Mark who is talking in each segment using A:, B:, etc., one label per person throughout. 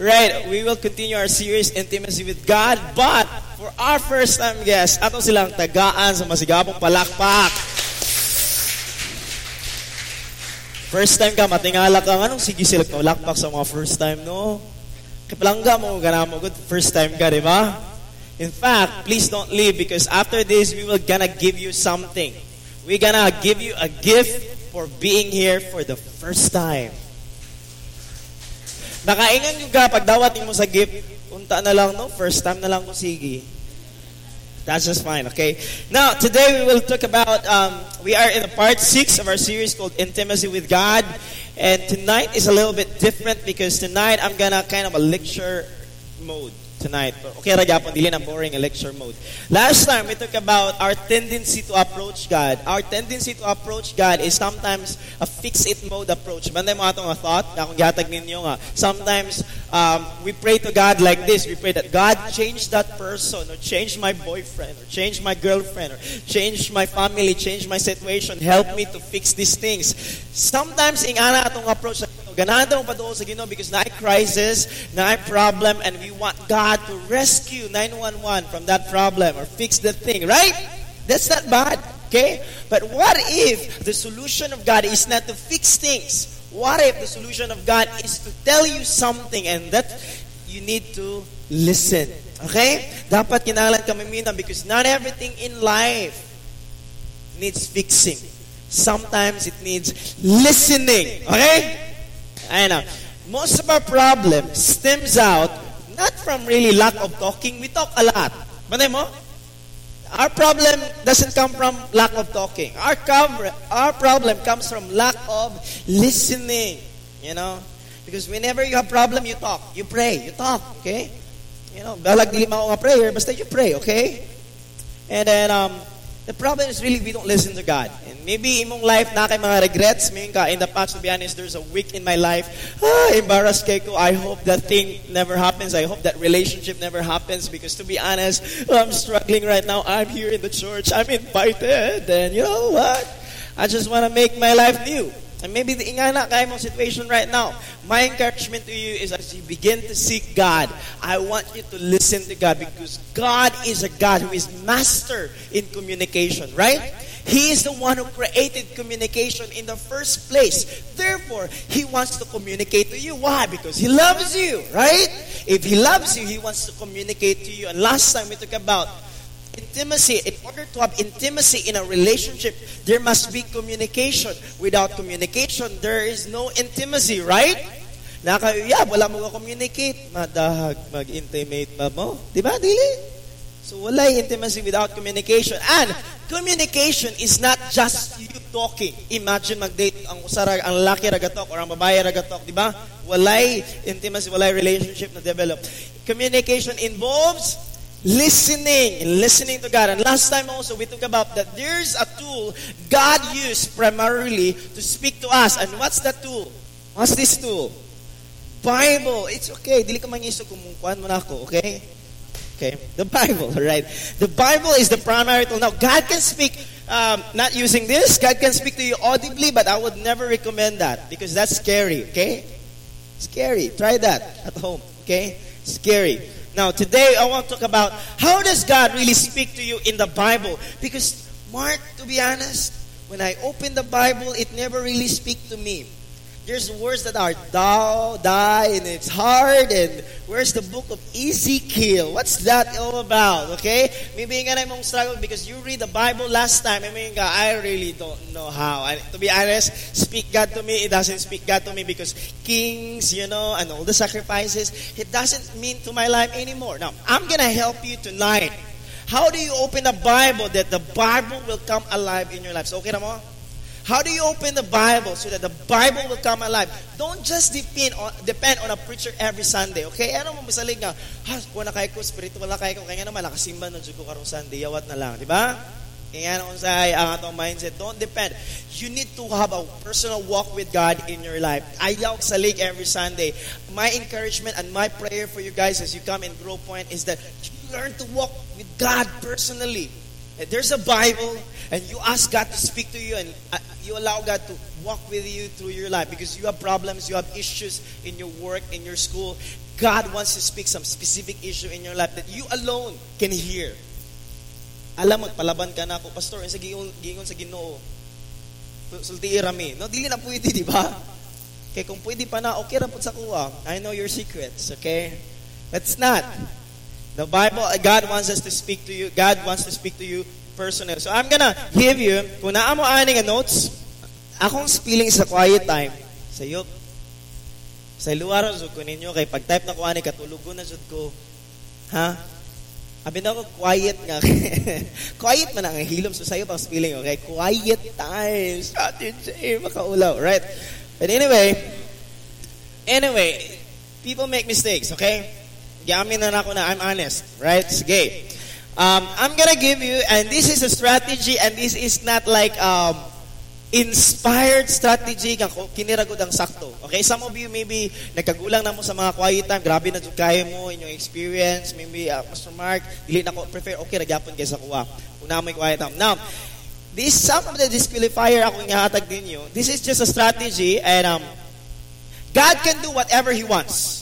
A: Right, we will continue our series, Intimacy with God. But, for our first time guest, ato silang tagaan sa masigabong palakpak. First time ka, matingala ka, anong sige sila palakpak sa mga first time, no? Kapalangga mo, gana mo, good first time ka, di ba? In fact, please don't leave because after this, we will gonna give you something. We're gonna give you a gift for being here for the first time. Nakaingan yung ka, pag dawat mo sa gift, unta na lang, no? First time na lang ko sige. That's just fine, okay? Now, today we will talk about, um, we are in part 6 of our series called Intimacy with God. And tonight is a little bit different because tonight I'm gonna kind of a lecture mode tonight. Okay, ragapon, dili na boring lecture mode. Last time, we talked about our tendency to approach God. Our tendency to approach God is sometimes a fix-it mode approach. Banday mo atong thought, na kung gatag ninyo nga. Sometimes, um, we pray to God like this. We pray that God change that person, or change my boyfriend, or change my girlfriend, or change my family, change my situation, help me to fix these things. Sometimes, ingana atong approach Ganahan daw pa sa Ginoo because na crisis, na problem, and we want God to rescue 911 from that problem or fix the thing, right? That's not bad, okay? But what if the solution of God is not to fix things? What if the solution of God is to tell you something and that you need to listen? Okay? Dapat kinahanglan kami minam because not everything in life needs fixing. Sometimes it needs listening. Okay? I know. Most of our problem stems out not from really lack of talking. We talk a lot. Manay mo? Our problem doesn't come from lack of talking. Our, cover, our problem comes from lack of listening. You know? Because whenever you have problem, you talk. You pray. You talk. Okay? You know, balag dili mo nga prayer, basta you pray. Okay? And then, um, the problem is really we don't listen to God. Maybe imong life na kay mga regrets. Maybe ka, in the past, to be honest, there's a week in my life. Ah, embarrassed kay ko. I hope that thing never happens. I hope that relationship never happens because to be honest, I'm struggling right now. I'm here in the church. I'm invited. And you know what? I just want to make my life new. And maybe the ingana kay mong situation right now. My encouragement to you is as you begin to seek God, I want you to listen to God because God is a God who is master in communication, right? He is the one who created communication in the first place. Therefore, He wants to communicate to you. Why? Because He loves you, right? If He loves you, He wants to communicate to you. And last time we talked about intimacy. In order to have intimacy in a relationship, there must be communication. Without communication, there is no intimacy, right? Nakayuyab, wala mo communicate madahag, mag-intimate ba mo? Di ba, dili? So walay intimacy without communication. And communication is not just you talking. Imagine mag-date ang usara ang laki ragatok or ang babae ragatok, di ba? Walay intimacy, walay relationship na develop. Communication involves listening listening to God. And last time also we talked about that there's a tool God used primarily to speak to us. And what's that tool? What's this tool? Bible. It's okay. Dili ka mangiso kung mo ako, okay? Okay, the Bible, right? The Bible is the primary tool. Now, God can speak, um, not using this, God can speak to you audibly, but I would never recommend that because that's scary, okay? Scary. Try that at home, okay? Scary. Now, today I want to talk about how does God really speak to you in the Bible? Because, Mark, to be honest, when I open the Bible, it never really speaks to me. There's words that are thou, die, and it's hard. And where's the book of Ezekiel? What's that all about? Okay? Maybe nga na mong struggle because you read the Bible last time. I mean, I really don't know how. And to be honest, speak God to me, it doesn't speak God to me because kings, you know, and all the sacrifices, it doesn't mean to my life anymore. Now, I'm to help you tonight. How do you open the Bible that the Bible will come alive in your life? So, okay na mo? How do you open the Bible so that the Bible will come alive? Don't just depend on, depend on a preacher every Sunday, okay? Ano mo misalig nga, ha, kung na ko, spiritual na kayo ko, kaya naman, nakasimba na ko karong Sunday, yawat na lang, di ba? Kaya ano sa ang atong mindset, don't depend. You need to have a personal walk with God in your life. I Ayaw sa league every Sunday. My encouragement and my prayer for you guys as you come in Grow Point is that you learn to walk with God personally. There's a Bible, and you ask God to speak to you, and uh, you allow God to walk with you through your life because you have problems, you have issues in your work, in your school. God wants to speak some specific issue in your life that you alone can hear. Alam, magpalaban ka na ako, Pastor, sa giingon, giingon sa ginoo. Sulti irami. No, dili na pwede, di ba? Okay, kung pwede pa na, okay ra po sa kuha. I know your secrets, okay? That's not. The Bible, God wants us to speak to you. God wants to speak to you personally. So I'm gonna give you, kung naa mo ani notes, akong spelling sa quiet time, sa iyo, sa luwar jud ko ninyo kay pag type na ko ani katulugon na jud ko. Ha? Abi na ko quiet nga. quiet man ang hilom so sayo pang spelling okay. Quiet time strategy makaulaw, right? But anyway, anyway, people make mistakes, okay? Gamin na ako na I'm honest, right? Sige. Um, I'm gonna give you, and this is a strategy, and this is not like um, inspired strategy kang kiniragod ang sakto. Okay, some of you maybe nagkagulang na mo sa mga quiet time, grabe na jud kaya mo in your experience, maybe uh, Pastor Mark, dili na ko prefer okay ra gyapon kaysa kuha. Una mo quiet time. Now, this some of the disqualifier ako ihatag ninyo. This is just a strategy and um God can do whatever he wants.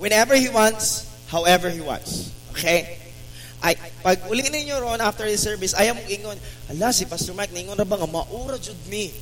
A: Whenever he wants, however he wants. Okay? Ay, pag uli ninyo ron after the service, ayaw mong ingon, ala, si Pastor Mike, ningon na ba nga, maura jud mi.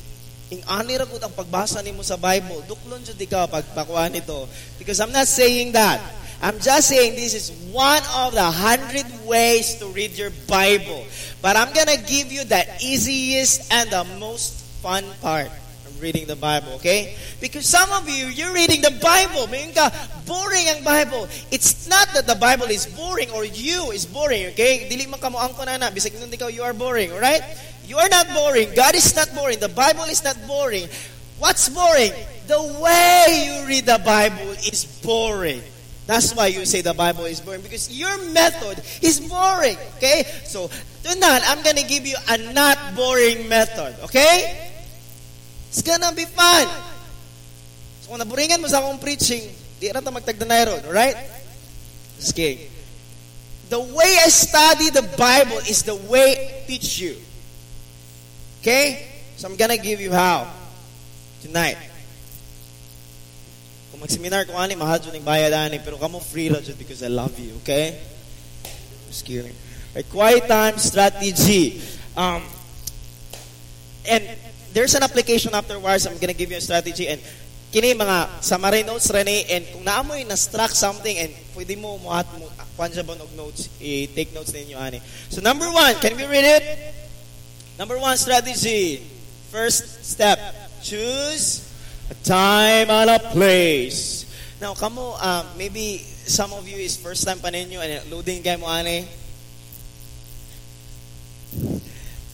A: Ing ani ra ang pagbasa nimo sa Bible. Duklon jud ikaw pagpakuha nito. Because I'm not saying that. I'm just saying this is one of the hundred ways to read your Bible. But I'm gonna give you the easiest and the most fun part reading the Bible, okay? Because some of you, you're reading the Bible. Mayroon ka, boring ang Bible. It's not that the Bible is boring or you is boring, okay? Dili man ka mo angko na. Bisag you are boring, alright? You are not boring. God is not boring. The Bible is not boring. What's boring? The way you read the Bible is boring. That's why you say the Bible is boring because your method is boring. Okay? So, tonight, I'm gonna give you a not boring method. Okay? It's gonna be fun. So, kung naburingan mo sa akong preaching, di na ta magtagdanay ron. Alright? Okay. The way I study the Bible is the way I teach you. Okay? So, I'm gonna give you how. Tonight. Kung mag-seminar ko ani, mahal dyan bayad ani, pero kamo free lang dyan because I love you, okay? Just kidding. Right, quiet time strategy. Um, and there's an application afterwards, I'm gonna give you a strategy, and kini mga summary notes Rene and kung naamoy na struck something and pwede mo mo mo kwan og notes i-take notes ninyo ani. So number one can we read it? Number one strategy. First step choose a time and a place. Now, kamo, uh, maybe some of you is first time pa ninyo and loading kayo mo ani.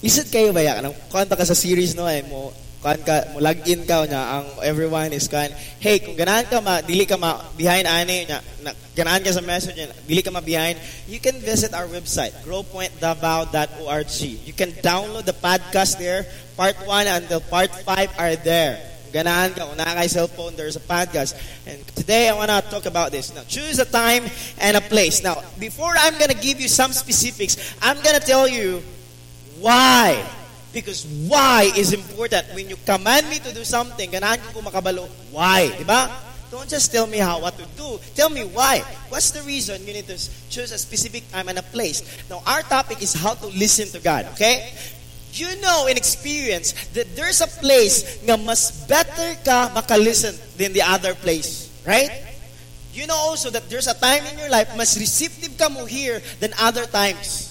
A: Isad kayo ba yan? Kanta ka sa series no ay mo kan ka mo login ka nya ang everyone is kan hey kung ganahan ka ma dili ka ma behind ani nya na, ganahan ka sa message nya dili ka ma behind you can visit our website growpointdavao.org you can download the podcast there. Part 1 until part 5 are there. Ganahan ka kung nakakay cellphone there's a podcast. And today I want to talk about this. Now choose a time and a place. Now before I'm gonna give you some specifics I'm gonna tell you why? Because why is important. When you command me to do something ganahan ko makabalo. Why? Di ba don't just tell me how what to do. Tell me why. What's the reason? You need to choose a specific time and a place. Now our topic is how to listen to God okay? You know in experience that there's a place nga mas better ka makalisten than the other place. Right? You know also that there's a time in your life mas receptive ka mo here than other times.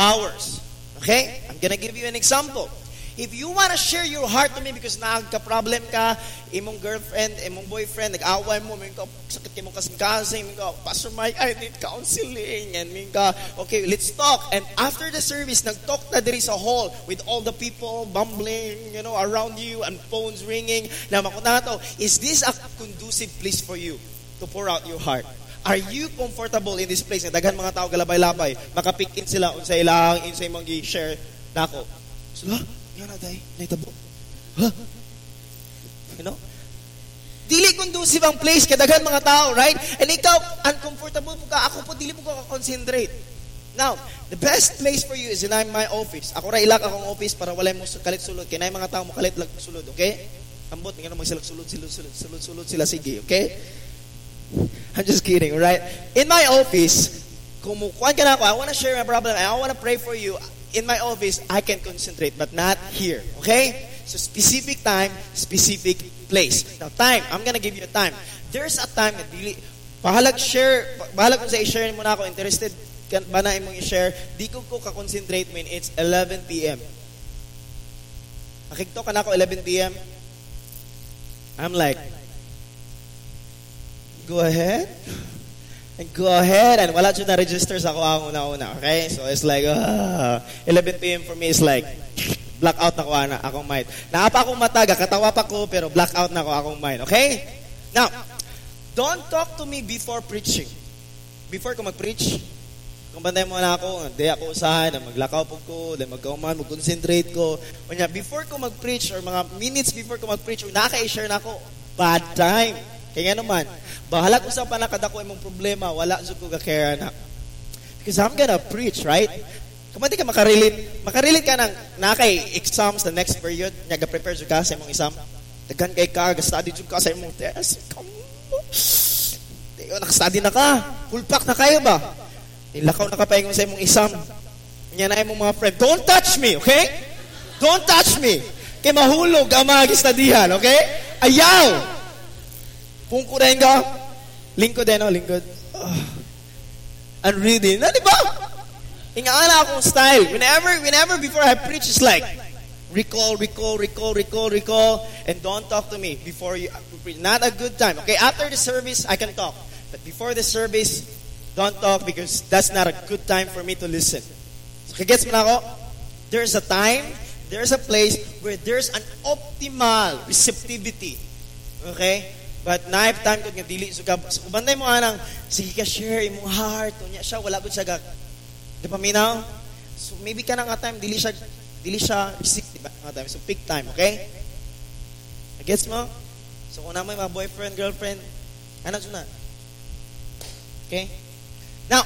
A: Hours. Okay? I'm gonna give you an example. If you want to share your heart to me because nagka-problem ka, imong girlfriend, imong boyfriend, nag-away mo, may ka, sakit imong kasing-kasing, ka, Pastor Mike, I need counseling, and ka, okay, let's talk. And after the service, nag-talk na there is a hall with all the people bumbling, you know, around you, and phones ringing. Na makunato, is this a conducive place for you to pour out your heart? Are you comfortable in this place? Na daghan mga tao galabay-labay, makapick in sila unsa ilang in sa imong gi-share nako. Sila, yan na day, naitabo. Ha? You know? Dili conducive ang place kay daghan mga tao, right? And ikaw uncomfortable mo ka, ako po dili mo ka concentrate. Now, the best place for you is in my office. Ako ra ilak akong office para walay mo kalit sulod kay nay mga tao mo kalit lag sulod, okay? Ambot nga mo sila sulod sulod sulod sulod sulod sila sige, okay? I'm just kidding, right? In my office, kumukuhan ka na ako, I want to share my problem, I want to pray for you. In my office, I can concentrate, but not here, okay? So specific time, specific place. Now, time, I'm gonna give you a time. There's a time na dili, bahalag share, bahalag kung sa i-share mo na ako, interested kan ba na imong i-share, di ko ko ka-concentrate when it's 11 p.m. Nakikito ka na ako 11 p.m. I'm like, go ahead. And go ahead. And wala siya na-register sa ako ang una-una. Okay? So it's like, uh, 11 p.m. for me is like, blackout na ko na akong mind. Naapa akong mata, katawa pa ko, pero blackout na ko akong mind. Okay? Now, don't talk to me before preaching. Before ko mag-preach, kung bantay mo na ako, di ako usahan, maglakaw po ko, di magkauman, mag-concentrate ko. O before ko mag-preach, or mga minutes before ko mag-preach, or naka-share na ako, bad time. Kaya nga naman, bahala ko sa panakad ako imong problema, wala sa ko kakera na. Because I'm gonna preach, right? Di ka makarelate, makarelate ka ng nakay exams the next period, nga ga-prepare ka sa imong exam, dagan kay ka, ga-study ka sa imong test. Come on. Nakastudy na ka. Full pack na kayo ba? Ilakaw na kapaingon sa imong isam. Nya na imong mga friend, don't touch me, okay? Don't touch me. Kay mahulog ang mga gistadihan, okay? Ayaw! Kuren ka, lingkod din, no? Lingkod. Oh. And reading. Na, di ba? Ingaala akong style. Whenever, whenever before I preach, it's like, recall, recall, recall, recall, recall, and don't talk to me before you preach. Not a good time. Okay, after the service, I can talk. But before the service, don't talk because that's not a good time for me to listen. So, gets mo na ako? There's a time, there's a place where there's an optimal receptivity. Okay? But naip time ko nga dili so ka so, banday mo anang sige ka share imong heart unya siya wala gud siya ga di pa minaw. So maybe ka nga time dili siya dili siya receive di ba time so pick time okay? Gets mo? So kung na mo mga boyfriend girlfriend ano na? Okay? Now,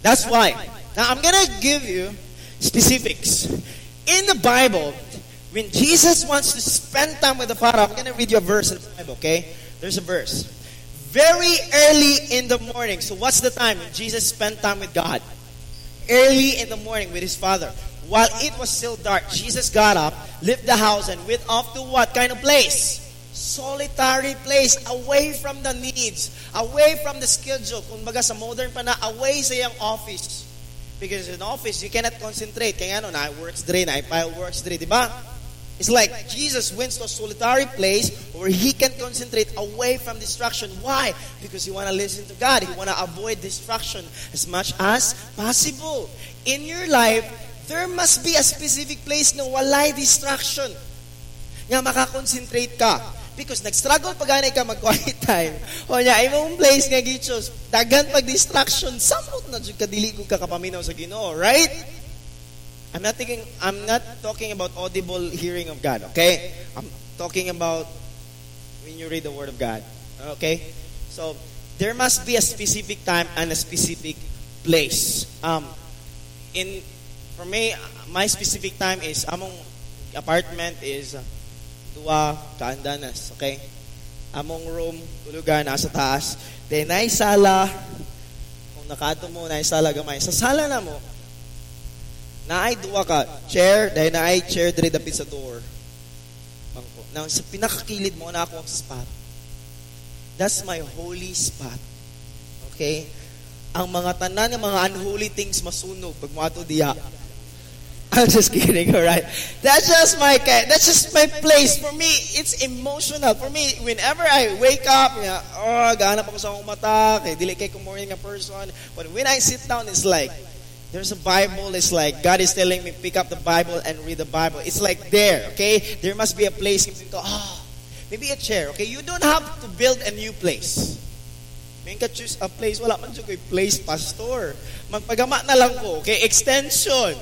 A: that's why. Now, I'm to give you specifics. In the Bible, when Jesus wants to spend time with the Father, I'm going to read you a verse in the Bible, okay? There's a verse. Very early in the morning. So, what's the time when Jesus spent time with God? Early in the morning with his Father. While it was still dark, Jesus got up, left the house, and went off to what kind of place? solitary place away from the needs, away from the schedule. Kung baga sa modern pa na, away sa yung office. Because in office, you cannot concentrate. Kaya ano, na works dire, na file works dire, di ba? It's like Jesus went to a solitary place where he can concentrate away from distraction. Why? Because he want to listen to God. He want to avoid distraction as much as possible. In your life, there must be a specific place na walay distraction. Nga makakonsentrate ka. Because nag-struggle pag ka mag-quiet time. O niya, imong place nga gichos, dagan pag distraction, samot na jud kadili ko kakapaminaw sa Ginoo, right? I'm not thinking I'm not talking about audible hearing of God, okay? I'm talking about when you read the word of God. Okay? So, there must be a specific time and a specific place. Um in for me, my specific time is among apartment is uh, duwa kaandanas, okay? Among room, tulugan, nasa taas. Then, na sala, kung nakato mo, na sala gamay. Sa sala na mo, naay duwa ka, chair, dahil naay chair diri dapit sa door. Bangko. Now, sa pinakakilid mo na ako ang spot. That's my holy spot. Okay? Ang mga tanan ng mga unholy things masunog pag mo ato diya. I'm just kidding, all right? That's just my that's just my place. For me, it's emotional. For me, whenever I wake up, yeah, oh, gahanap ako sa akong mata, kay dili kay morning a person. But when I sit down, it's like there's a Bible. It's like God is telling me pick up the Bible and read the Bible. It's like there, okay? There must be a place. Oh, maybe a chair, okay? You don't have to build a new place. May ka choose a place. Wala man siya place, pastor. Magpagama na lang ko, okay? Extension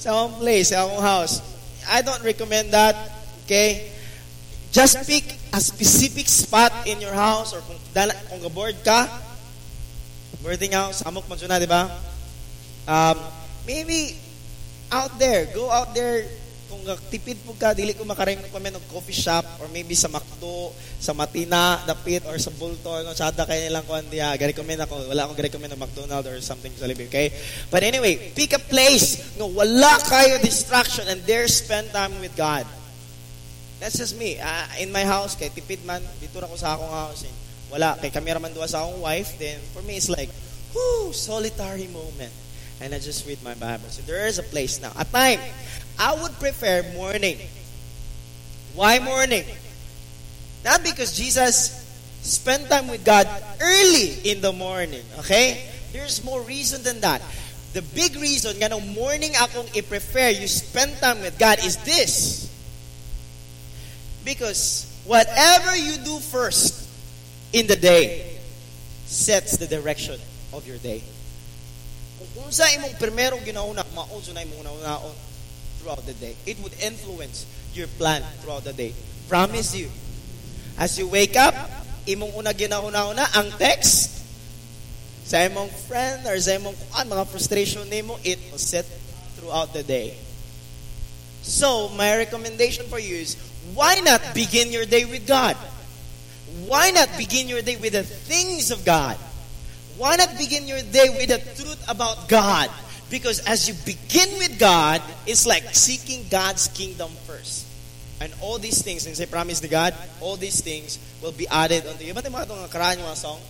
A: sa akong place, sa akong house. I don't recommend that. Okay? Just pick a specific spot in your house or kung, kung board ka, boarding house, amok man na, di ba? Um, maybe out there, go out there kung tipid po ka, dili ko makaring kami ng coffee shop or maybe sa McDo, sa Matina, Dapit, or sa Bulto, no, sada kayo nilang kuhan diya. Gari recommend ako, wala akong recommend ng McDonald's or something sa libi, okay? But anyway, pick a place, no, wala kayo distraction and there spend time with God. That's just me. Uh, in my house, kay tipid man, dito ra ko sa akong house. Eh. Wala, kay kamera man duwa sa akong wife, then for me, it's like, whoo, solitary moment. And I just read my Bible. So there is a place now. A time. I would prefer morning. Why morning? Not because Jesus spent time with God early in the morning. Okay? There's more reason than that. The big reason nga no morning akong i-prefer you spend time with God is this. Because whatever you do first in the day sets the direction of your day. Unsa imong primero ginauna, maunsa na imong unaon throughout the day. It would influence your plan throughout the day. Promise you. As you wake up, imong una ginahuna-una ang text sa imong friend or sa imong kuan mga frustration nimo, it will set throughout the day. So, my recommendation for you is why not begin your day with God? Why not begin your day with the things of God? Why not begin your day with the truth about God? Because as you begin with God, it's like seeking God's kingdom first. And all these things, and say promise to God, all these things will be added unto you. Ba't mga itong karaan yung song?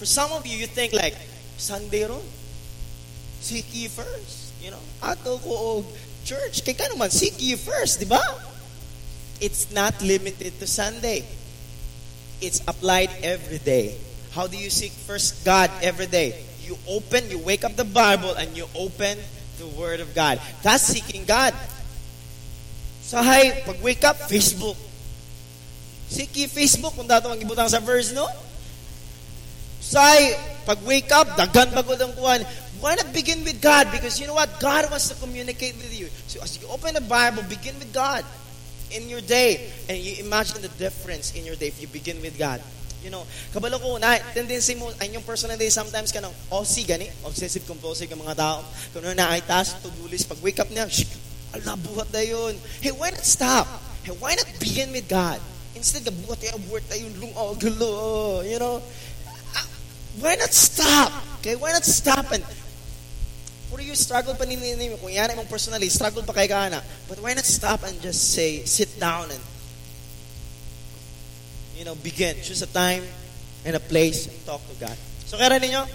A: For some of you, you think like, Sunday. Seek ye first. You know, ato ko og church. Kaya ka naman, seek ye first, di ba? It's not limited to Sunday. It's applied every day. How do you seek first God every day? You open, you wake up the Bible and you open the Word of God. That's seeking God. Sahay, pag wake up, Facebook. Siki Facebook kung dato ang ibutang sa verse, no? Say, pag wake up, dagan bagod ang kuhan. Why not begin with God? Because you know what? God wants to communicate with you. So as you open the Bible, begin with God in your day. And you imagine the difference in your day if you begin with God. You know, kabalo ko, na, tendency mo, ay yung personal day, sometimes ka ng OC, gani, obsessive compulsive ang mga tao. Kung na ay task, to-do list, pag wake up niya, shh, ala, buhat na yun. Hey, why not stop? Hey, why not begin with God? Instead, buhat tayo, buhat tayo, lung, oh, gulo, you know. Uh, why not stop? Okay, why not stop and Puro you struggle pa nini mo. Kung yan mong personally, struggle pa kay kana. But why not stop and just say, sit down and you know, begin. Choose a time and a place and talk to God. So kaya ninyo,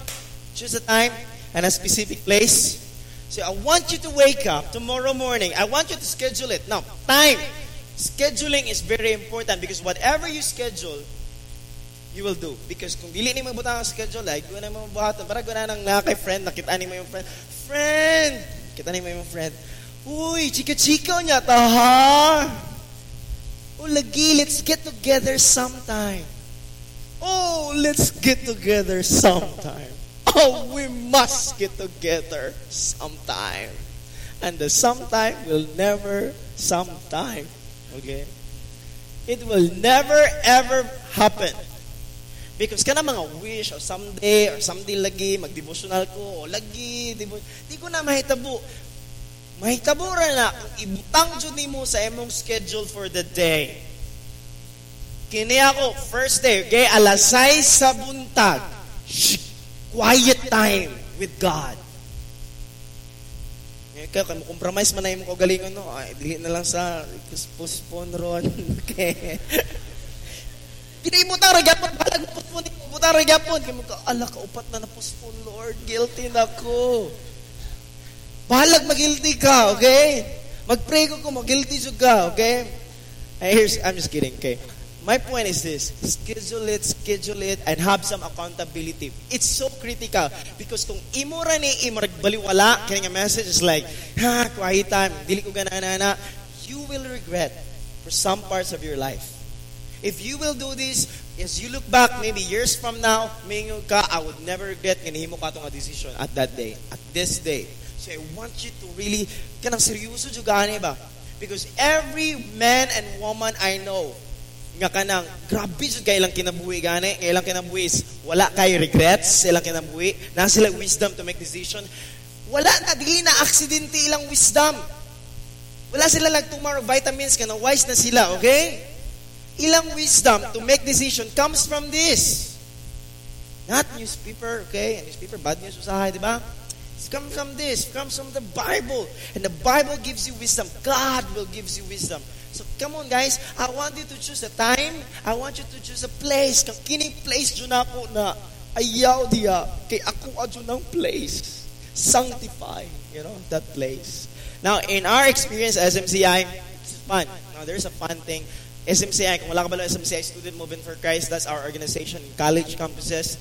A: choose a time and a specific place. So I want you to wake up tomorrow morning. I want you to schedule it. Now, time. Scheduling is very important because whatever you schedule, you will do. Because kung dili ni mo butang ang schedule, like, guna mo buhaton. Para guna nang nakay friend, nakita ni mo yung friend. Friend! Kita ni mo yung friend. Uy, chika-chika niya ta, ha? Oh, lagi, let's get together sometime. Oh, let's get together sometime. Oh, we must get together sometime. And the sometime will never sometime. Okay? It will never ever happen. Because kana mga wish or someday or someday lagi magdevotional ko o lagi di, ko na mahitabo mahitabo ra na. Ibutang jud nimo sa imong schedule for the day. Kini ako first day okay? Alas 6 sa buntag. Quiet time with God. Kaya kaya compromise man na imong kagalingon no? Ay dili na lang sa postpone ron. Okay. Pinaimutan ra gyapon balag postpone imutan ra gyapon kay mo ka ala ka upat na na postpone Lord. Guilty na ko Bahalag mag-guilty ka, okay? Mag-pray ko kung mag-guilty ka, okay? Here's, I'm just kidding, okay? My point is this, schedule it, schedule it, and have some accountability. It's so critical because kung imo ra ni imo baliwala, kaya nga message is like, ha, quiet time, dili ko ganana you will regret for some parts of your life. If you will do this, as you look back, maybe years from now, mingo ka, I would never regret kanihimo ka itong decision at that day, at this day. So I want you to really, kanang seryoso jugani ba? Because every man and woman I know, nga kanang grabe jud kay ilang kinabuhi gani, kay ilang kinabuhi wala kay regrets, ilang kinabuhi, na sila wisdom to make decision. Wala na dili na aksidente ilang wisdom. Wala sila nagtumar vitamins ka na wise na sila, okay? Ilang wisdom to make decision comes from this. Not newspaper, okay? Newspaper, bad news usahay, di ba? It comes from this. It comes from the Bible. And the Bible gives you wisdom. God will give you wisdom. So come on guys, I want you to choose a time. I want you to choose a place. Kang kining place dyan ako na ayaw diya. Kay ako adyo ng place. Sanctify, you know, that place. Now, in our experience SMCI, it's fun. Now, there's a fun thing. SMCI, kung wala ka ba SMCI, Student Movement for Christ, that's our organization in college campuses.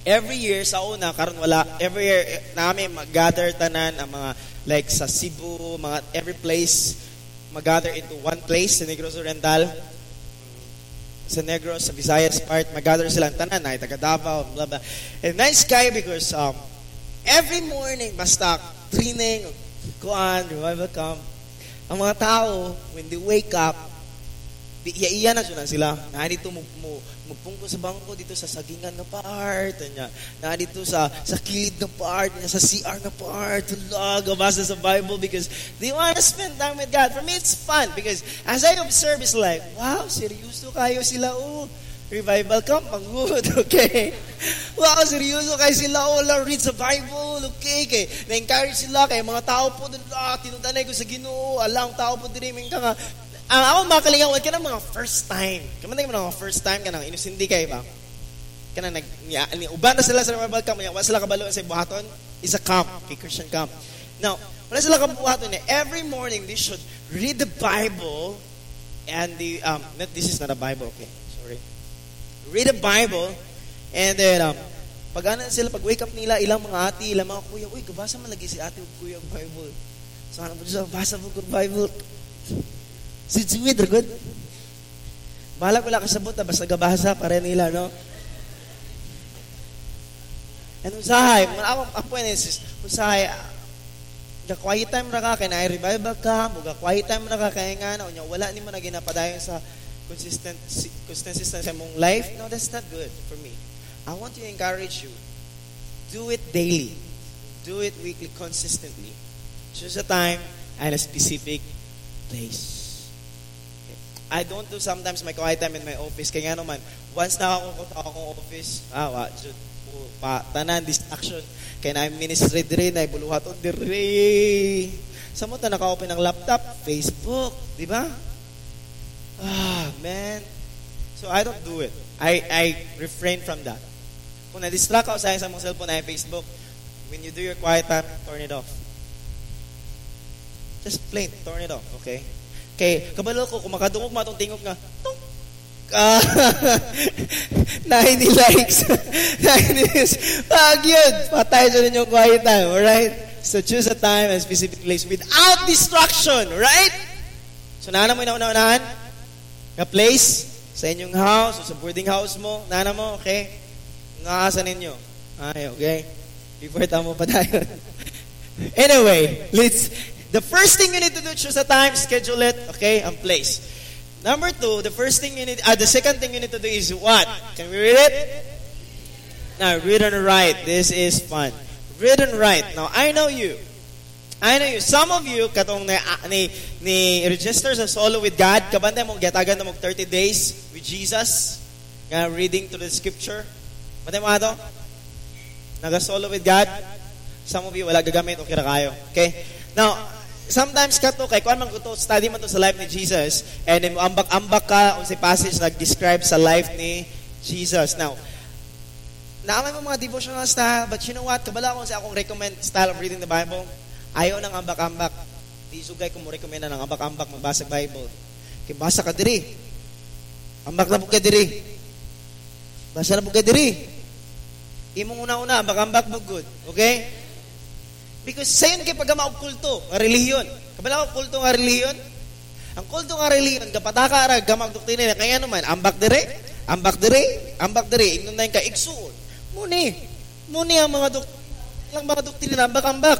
A: Every year, sa una, karon wala, every year, eh, namin mag-gather tanan ang mga, like sa Cebu, mga every place, mag-gather into one place, sa Negros Oriental, sa Negros, sa Visayas part, mag-gather sila ang tanan, ay taga Davao, blah, blah. And nice guy because um, every morning, basta training, kuan, revival camp, ang mga tao, when they wake up, di iya na sila. Na dito mo, mo magpungko sa bangko dito sa sagingan na part niya. Na dito sa sa kilid na part niya, sa CR na part. Lag, basa sa Bible because they want to spend time with God. For me, it's fun because as I observe, it's like, wow, seryoso kayo sila, oh. Revival camp, ang okay? Wow, seryoso kayo sila, oh, lang read sa Bible, okay? Kay, na-encourage sila, kay mga tao po, ah, tinutanay ko sa ginoo, alang tao po, diri, ka nga, ang ako makalingaw ka ng mga first time. Kaman ng mga first time ka nang inusindi kay ba? Kana nag uban na sila sa Bible camp, wa sila kabalo sa buhaton. Is a camp, a Christian camp. Now, wala sila kabuhaton eh. Every morning they should read the Bible and the um not, this is not a Bible, okay. Sorry. Read the Bible and then um pag ano sila pag wake up nila ilang mga ati, ilang mga kuya, uy, kabasa man lagi si ate ug kuya ang Bible. So ano po sa basa mo Bible. Sweet, good. Bahala ko lang kasabot na basta gabasa para nila, no? And usahay, ako, ako yun is, usahay, the quiet time na ka, kaya na revival ka, mga quiet time na ka, kaya nga na, wala ni mo na ginapadayon sa consistent, consistency sa mong life. No, that's not good for me. I want to encourage you. Do it daily. Do it weekly, consistently. Choose a time and a specific place. I don't do sometimes my quiet time in my office. Kaya nga naman, once na ako akong office, ah, wa, jud, pa, tanan, distraction. Kaya na ministry dire, na ibuluhat on dire. Sa mo naka-open ng laptop, Facebook, di ba? Ah, man. So I don't do it. I I refrain from that. Kung na-distract ako sa isang mong cellphone ay Facebook, when you do your quiet time, turn it off. Just plain, turn it off, okay? Kay, kabalo ko, kung makadungog matong tingog nga, tung, uh, 90 likes. 90 likes. Pag patay sa ninyong quiet time, alright? So choose a time and specific place without distraction, right? So nana mo inauna-unahan? Nga place sa inyong house o sa boarding house mo, nana mo, okay? Nga ninyo. Ay, okay? Before tamo pa tayo. anyway, let's The first thing you need to do, choose a time, schedule it, okay, and place. Number two, the first thing you need, uh, the second thing you need to do is what? Can we read it? Now, read and write. This is fun. Read and write. Now, I know you. I know you. Some of you, katong ni, uh, ni, ni register sa solo with God, kabante mo, gatagan na mo 30 days with Jesus, nga reading to the scripture. Bante mo ato? Naga-solo with God. Some of you, wala gagamit, okay ra kayo. Okay? Now, sometimes kato kay kuan man to study man to sa life ni Jesus and then ambak-ambak ka on si passage nag-describe sa life ni Jesus. Now, naamay mo mga devotional style, but you know what? Kabala ko sa akong recommend style of reading the Bible. Ayaw nang ambak-ambak. Di sugay ko mo recommend na ng ambak-ambak magbasa Bible. Kay basa ka diri. Ambak na po ka diri. Basa na po ka diri. Imong una-una, ambak-ambak mo good. Okay? Because sayon kay pagama og kulto, nga relihiyon. Kabala kulto nga relihiyon. Ang kulto nga relihiyon kapataka ra gamag doktrina kaya naman ambak dire, ambak dire, ambak dire ingnon na ka igsuon. Muni. Muni ang mga dok lang mga doktrina ambak-ambak.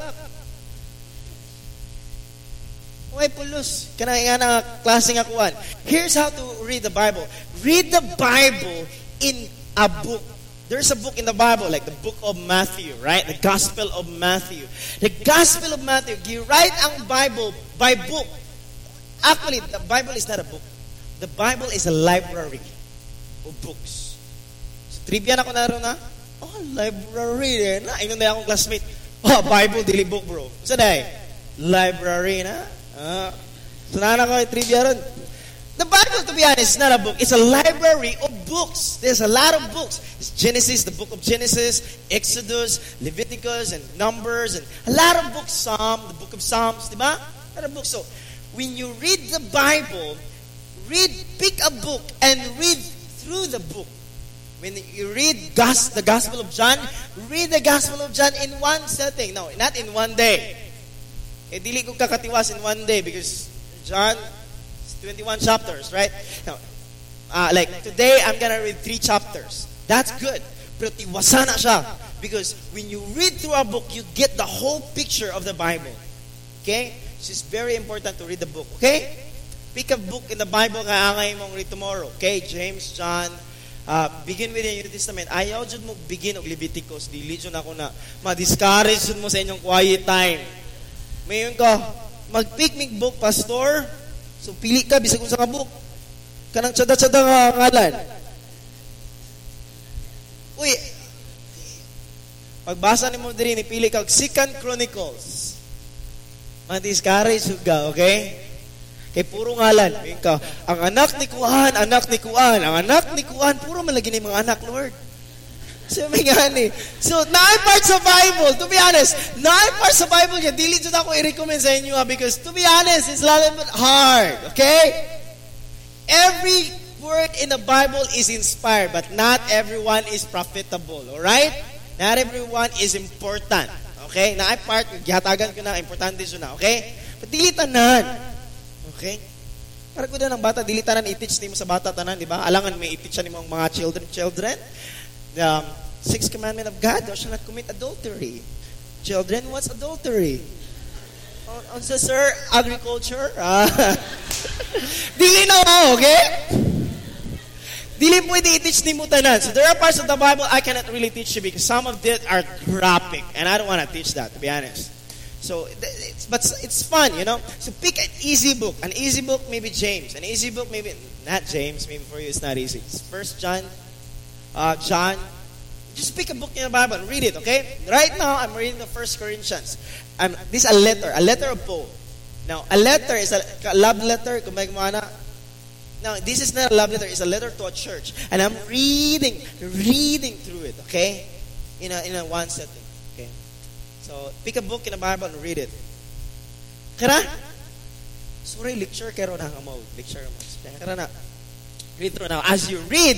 A: Way pulos. Kana nga na klase nga kuan. Here's how to read the Bible. Read the Bible in a book. There's a book in the Bible, like the book of Matthew, right? The Gospel of Matthew. The Gospel of Matthew, gi-write ang Bible by book. Actually, the Bible is not a book. The Bible is a library of books. So, trivia na ko na ron na. Oh, library. Eh. Na, ingon na akong classmate. Oh, Bible, dili book, bro. Sa day? Library na. Ah. So, na ko trivia ron. The Bible, to be honest, is not a book. It's a library of books. There's a lot of books. It's Genesis, the book of Genesis, Exodus, Leviticus, and Numbers, and a lot of books. Psalm, the book of Psalms, di ba? A lot of books. So, when you read the Bible, read, pick a book and read through the book. When you read the Gospel of John, read the Gospel of John in one setting. No, not in one day. Eh, dili ko kakatiwas in one day because John 21 chapters, right? Now, uh, like today, I'm gonna read three chapters. That's good. Pero tiwasa siya. Because when you read through a book, you get the whole picture of the Bible. Okay? So it's very important to read the book. Okay? Pick a book in the Bible nga angay mong read tomorrow. Okay? James, John, uh, begin with the New Testament. Ayaw jud mo begin og Leviticus. Dili jud ako na ma-discourage mo sa inyong quiet time. Mayon ka, mag-pick book, pastor. So pili ka bisag unsa ka book. Kanang tsada-tsada nga ngalan. Uy, pagbasa nimo diri ni pili kag Second Chronicles. Ma-discourage ka, okay? Kay puro ngalan. Ka, ang anak ni Kuan, anak ni Kuan, ang anak ni Kuan, puro malagi ni mga anak, Lord. So, may gani. So, naay part sa Bible, to be honest, naay part sa Bible niya, dili dito ako i-recommend sa inyo ha, because to be honest, it's little bit hard, okay? Every word in the Bible is inspired, but not everyone is profitable, alright? Not everyone is important, okay? Naay part, gihatagan ko na, importante siya na, okay? But dili tanan, okay? Para ko na ng bata, dili tanan i-teach mo sa bata tanan, di ba? Alangan may i-teach ni mga children, children the um, sixth commandment of God, thou shalt not commit adultery. Children, what's adultery? On, on sir, agriculture? Ah. Dili na mo, okay? Dili pwede i-teach ni mutanan. So there are parts of the Bible I cannot really teach you because some of it are graphic. And I don't want to teach that, to be honest. So, it's, but it's fun, you know? So pick an easy book. An easy book, maybe James. An easy book, maybe, not James. Maybe for you it's not easy. It's First John uh, John. Just pick a book in the Bible and read it, okay? Right now, I'm reading the First Corinthians. I'm, this is a letter, a letter of Paul. Now, a letter is a, love letter. Now, this is not a love letter. It's a letter to a church. And I'm reading, reading through it, okay? In a, in a one setting, okay? So, pick a book in the Bible and read it. Kara? Sorry, lecture kero na. Lecture. Kara na. Read through now. As you read,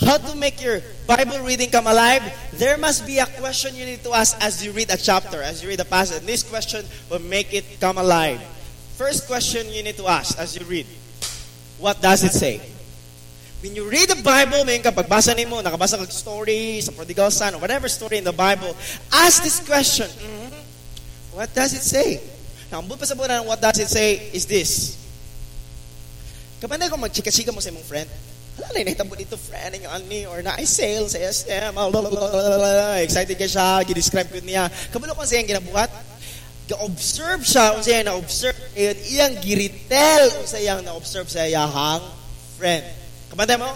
A: how to make your Bible reading come alive, there must be a question you need to ask as you read a chapter, as you read a passage. And this question will make it come alive. First question you need to ask as you read. What does it say? When you read the Bible, may pagbasa nimo, nakabasa kag story sa prodigal son or whatever story in the Bible, ask this question. Mm-hmm. What does it say? Now, ang pa sa what does it say is this. Kapag na kung magchika-chika mo sa imong friend, wala na nahitabo dito, friend, yung ani, or na, I sale sa SM, excited ka siya, gidescribe ko niya. Kabalo ko siyang ginabuhat, ga-observe siya, kung siya na-observe, ayun, iyang giritel, kung siya na-observe sa iyahang friend. Kabantay mo?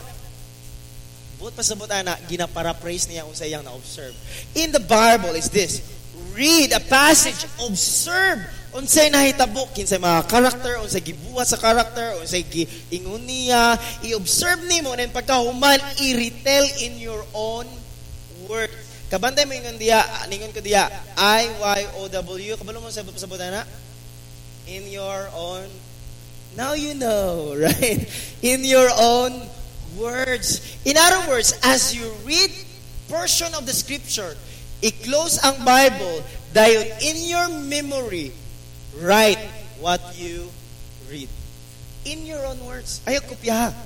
A: Buot pa sa buta na, ginaparapraise niya kung sa iyang na-observe. In the Bible is this, read a passage, observe unsay nahitabo kinsay mga character unsay gibuhat sa character unsay giingon niya i-observe nimo and pagkahuman i-retell in your own word kabantay mo ingon diya ningon ko diya I Y O W kabalo mo sa sabutan na in your own now you know right? In your own words. In other words as you read portion of the scripture i-close ang Bible dahil in your memory Write what you read. In your own words. Ayaw kopya.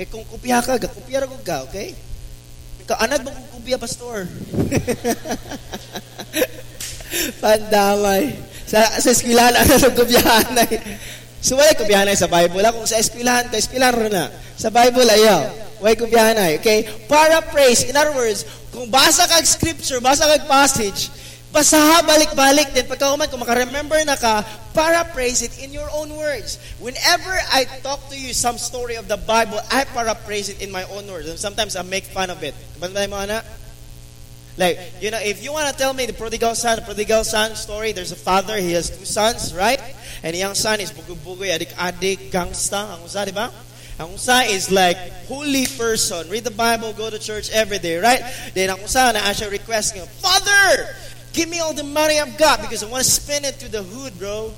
A: Eh kung kopya ka, kopya ra ka, okay? Kaanad mo kung kopya, pastor? Pandamay. Sa, sa eskwelahan, ano sa kopyahan na So, wala kopyahan sa Bible. Kung sa eskwelahan, ka eskwelahan na. Sa Bible, ayaw. Way kubiyanay. Okay? Paraphrase. In other words, kung basa kag scripture, basa kag passage, basaha balik-balik din. Pagka kuman, kung makaremember na ka, paraphrase it in your own words. Whenever I talk to you some story of the Bible, I paraphrase it in my own words. And sometimes I make fun of it. Banday mo, anak? Like, you know, if you want to tell me the prodigal son, the prodigal son story, there's a father, he has two sons, right? And the young son is bugoy-bugoy, adik-adik, gangsta, ang usa, di ba? Ang usa is like holy person. Read the Bible, go to church every day, right? Then ang usa na asya request niya, Father, give me all the money I've got because I want to spend it to the hood, bro.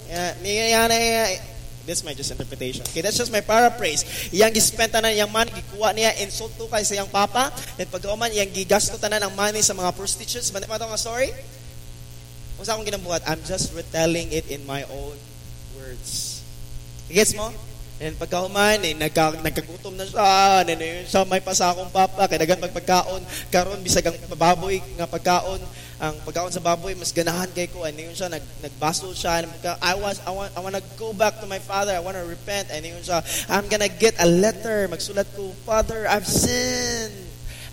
A: This is my just interpretation. Okay, that's just my paraphrase. Iyang gispend tanan iyang money, gikuha niya, insulto kay sa iyang papa, then pagkauman, iyang gigasto tanan ang money sa mga prostitutes. Banda mo nga story? Kung sa akong ginabuhat, I'm just retelling it in my own words. Gets mo? And pagkauman, eh, nagka, nagkagutom na siya, and then siya may pasakong papa, kaya dagan magpagkaon, karon bisag ang nga pagkaon, ang pagkaon sa baboy mas ganahan kay ko. And yun siya nag nagbaso siya. I was I want I want to go back to my father. I want to repent. And yun siya I'm gonna get a letter. Magsulat ko Father I've sinned.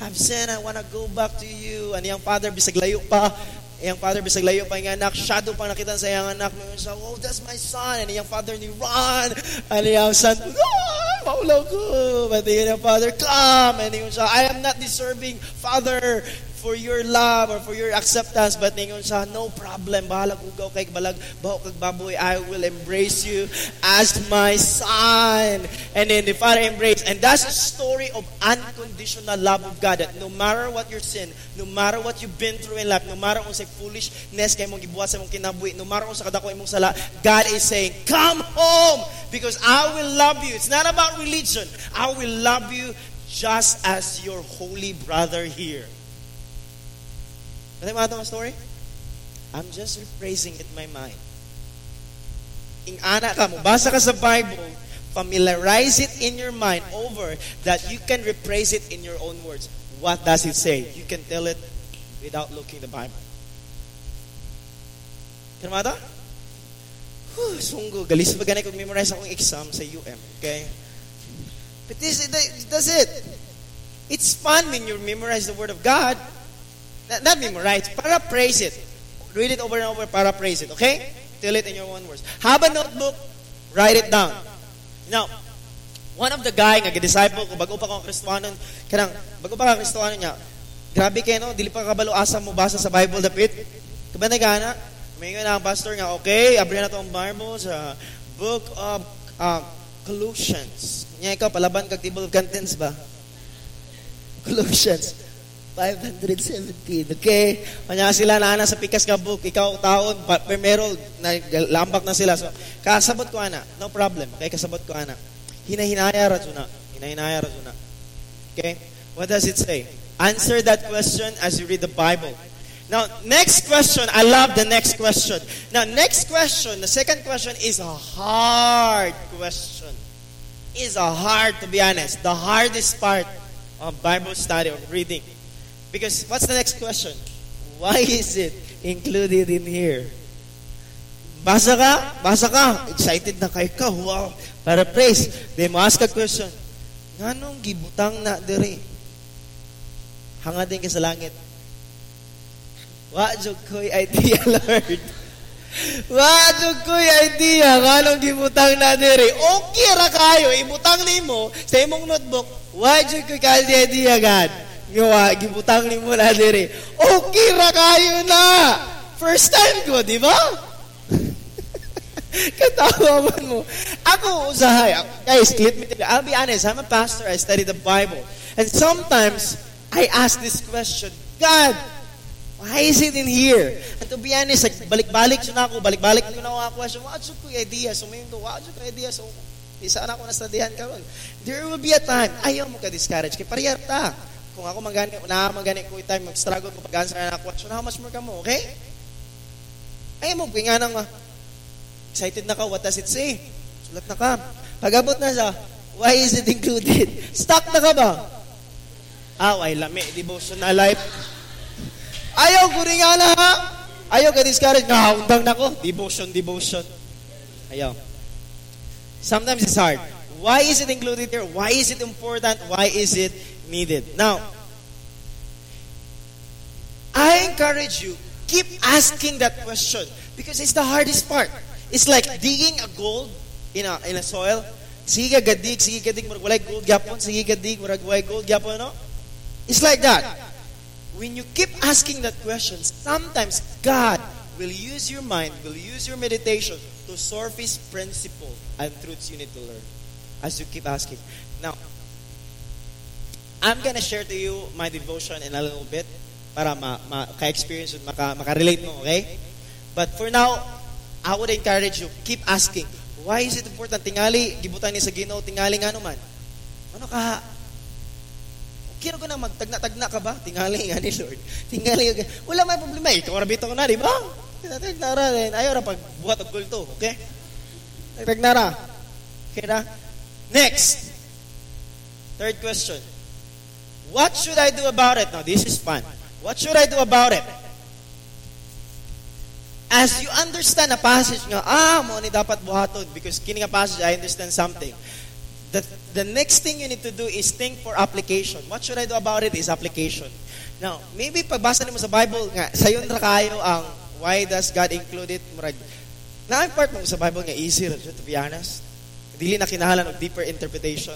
A: I've sinned. I want to go back to you. And yung father bisag layo pa. Iyang father bisag layo pa. Yung anak, shadow pa nakita sa iyang anak. Ngayon siya, oh, that's my son. And iyang father ni run. And iyang son, ah, maulaw ko. But iyang father, come. And iyang siya, I am not deserving, father for your love or for your acceptance but ningon sa no problem. Bahala ugaw kay balag baho kag baboy I will embrace you as my son. And then the father embrace and that's a story of unconditional love of God that no matter what your sin no matter what you've been through in life no matter unsay foolishness kay mong gibuhat sa mong kinabuhi no matter unsa kadako imong sala God is saying come home because I will love you. It's not about religion. I will love you just as your holy brother here Yung mga story? I'm just rephrasing it in my mind. Ing ana ka mo, basa ka sa Bible, familiarize it in your mind over that you can rephrase it in your own words. What does it say? You can tell it without looking the Bible. Kaya mata? Whew, sunggo, galis pa ganay kung memorize akong exam sa UM. Okay? But this, that's it. It's fun when you memorize the Word of God. Not, not memorize, paraphrase it. Read it over and over, paraphrase it, okay? Tell it in your own words. Have a notebook, write it down. Now, one of the guy nga disciple ko bago pa ko Kristiyano kanang bago pa ka Kristiyano niya grabe kay no dili pa kabalo asa mo basa sa Bible dapit kabana gana may nga ang pastor nga okay abri na to ang Bible sa book of uh, Colossians nya ikaw palaban kag table of contents ba Colossians 517. Okay? Kanya sila na sa pikas nga book. Ikaw taon, primero, lambak na sila. So, kasabot ko ana. No problem. Okay, kasabot ko ana. Hinahinaya ra na. Hinahinaya ra na. Okay? What does it say? Answer that question as you read the Bible. Now, next question. I love the next question. Now, next question, the second question is a hard question. Is a hard, to be honest, the hardest part of Bible study or reading. Because what's the next question? Why is it included in here? Basa ka? Basa ka? Excited na kay ka. Wow. Para praise. Then mo ask a question. Nganong gibutang na diri? Hanga din ka sa langit. Wa jud ko'y idea, Lord. Wa jud ko'y idea. Nganong gibutang na diri? Okay ra kayo. Ibutang nimo sa imong notebook. Wa jud ko'y idea, God. Gawa, gibutang ni mo na dire. Okay ra kayo na. First time ko, di ba? Katawaman mo. Ako, usahay. Guys, let me tell you, I'll be honest, I'm a pastor, I study the Bible. And sometimes, I ask this question, God, why is it in here? And to be honest, like, balik-balik siya na ako, balik-balik ko na ako question, what should ko idea? So, may ko, what ko idea? So, isa na ako nastudihan ka There will be a time, ayaw mo ka-discourage, kay pariyar ta kung ako magani, na magani ko time, mag-struggle ko pag-answer na question, how much more ka mo, okay? Ay mo, nga nang, excited na ka, what does it say? Sulat na ka. Pag-abot na siya, why is it included? Stuck na ka ba? Ah, why lami, devotional life. Ayaw ko rin nga na ha. Ayaw ka discourage, nahaundang na ko. Devotion, devotion. Ayaw. Sometimes it's hard. Why is it included here? Why is it important? Why is it needed? Now, I encourage you, keep asking that question because it's the hardest part. It's like digging a gold in a, in a soil. Sige gadig, sige gadig, murag walay gold gyapon, sige gadig, murag walay gold gyapon, no? It's like that. When you keep asking that question, sometimes God will use your mind, will use your meditation to surface principle and truths you need to learn as you keep asking. Now, I'm gonna share to you my devotion in a little bit para ma, ma ka-experience at maka, maka-relate mo, okay? But for now, I would encourage you, keep asking, why is it important? Tingali, gibutan ni sa Ginoo, tingali nga naman. Ano ka? Kino ko na magtagna-tagna ka ba? Tingali nga ni Lord. Tingali, wala may problema. Ikaw rabito ko na, di ba? Tagnagnara din. Ayaw na pagbuhat og kulto. Okay? Tagnagnara. Okay na? Next. Third question. What should I do about it? Now, this is fun. What should I do about it? As you understand a passage nga, ah, mo ni dapat buhaton because kini nga passage, I understand something. The, the next thing you need to do is think for application. What should I do about it is application. Now, maybe pagbasa mo sa Bible nga, sayon ra kayo ang why does God include it? Murag, na part mo sa Bible nga easy to be honest. Dili na kinahanglan og deeper interpretation.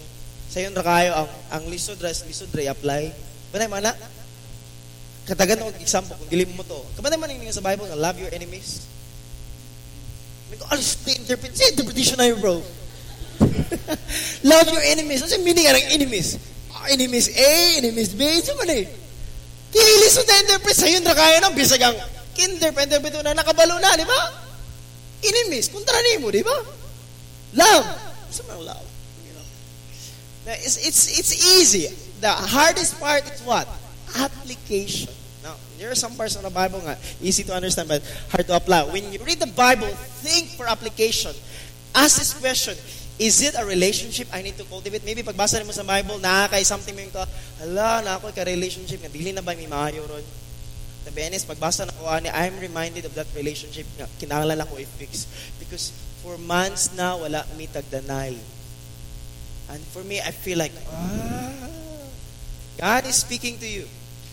A: Sayon ra kayo ang ang lisod ra lisod ra apply. Banay mana? Katagan og example kung dili mo to. Kabanay man ning sa Bible love your enemies. Ko alis to interpret. Sa interpretation na bro. love your enemies. Ano meaning ang enemies? Oh, enemies A, enemies B. Ano man eh? Dili lisod na interpret. Sayon ra kayo ng bisag ang interpret na nakabalo na, di ba? Enemies. Kontra ni mo, di ba? Love. Sa mga love. It's, it's, it's easy. The hardest part is what? application. Now, there are some parts of the Bible nga, easy to understand but hard to apply. When you read the Bible, think for application. Ask this question, is it a relationship I need to cultivate? Maybe pagbasa mo sa Bible, nakakay something mo yung ka, hala, na ako ka-relationship, nga dili na ba may maayo ron? The Benes, pagbasa na ko I'm reminded of that relationship nga kinahanglan ako i-fix. Because for months na, wala mi tagdanay. And for me, I feel like, ah, God is speaking to you.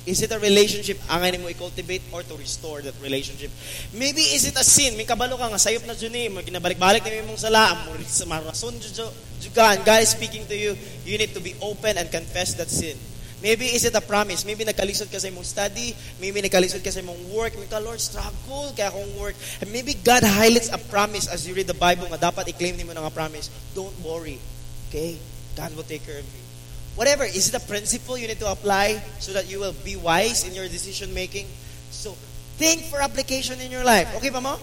A: Is it a relationship ang mo i-cultivate or to restore that relationship? Maybe is it a sin? May kabalo ka nga, sayop na dyan eh. Mo ginabalik-balik na mong sala. Marason dyan God is speaking to you. You need to be open and confess that sin. Maybe is it a promise? Maybe nagkalisod ka sa imong study. Maybe nagkalisod ka sa imong work. Maybe ka, Lord, struggle kaya akong work. And maybe God highlights a promise as you read the Bible nga dapat i-claim mo nga promise. Don't worry. Okay? God will take care of you. Whatever, is a principle you need to apply so that you will be wise in your decision making? So, think for application in your life. Okay Mama?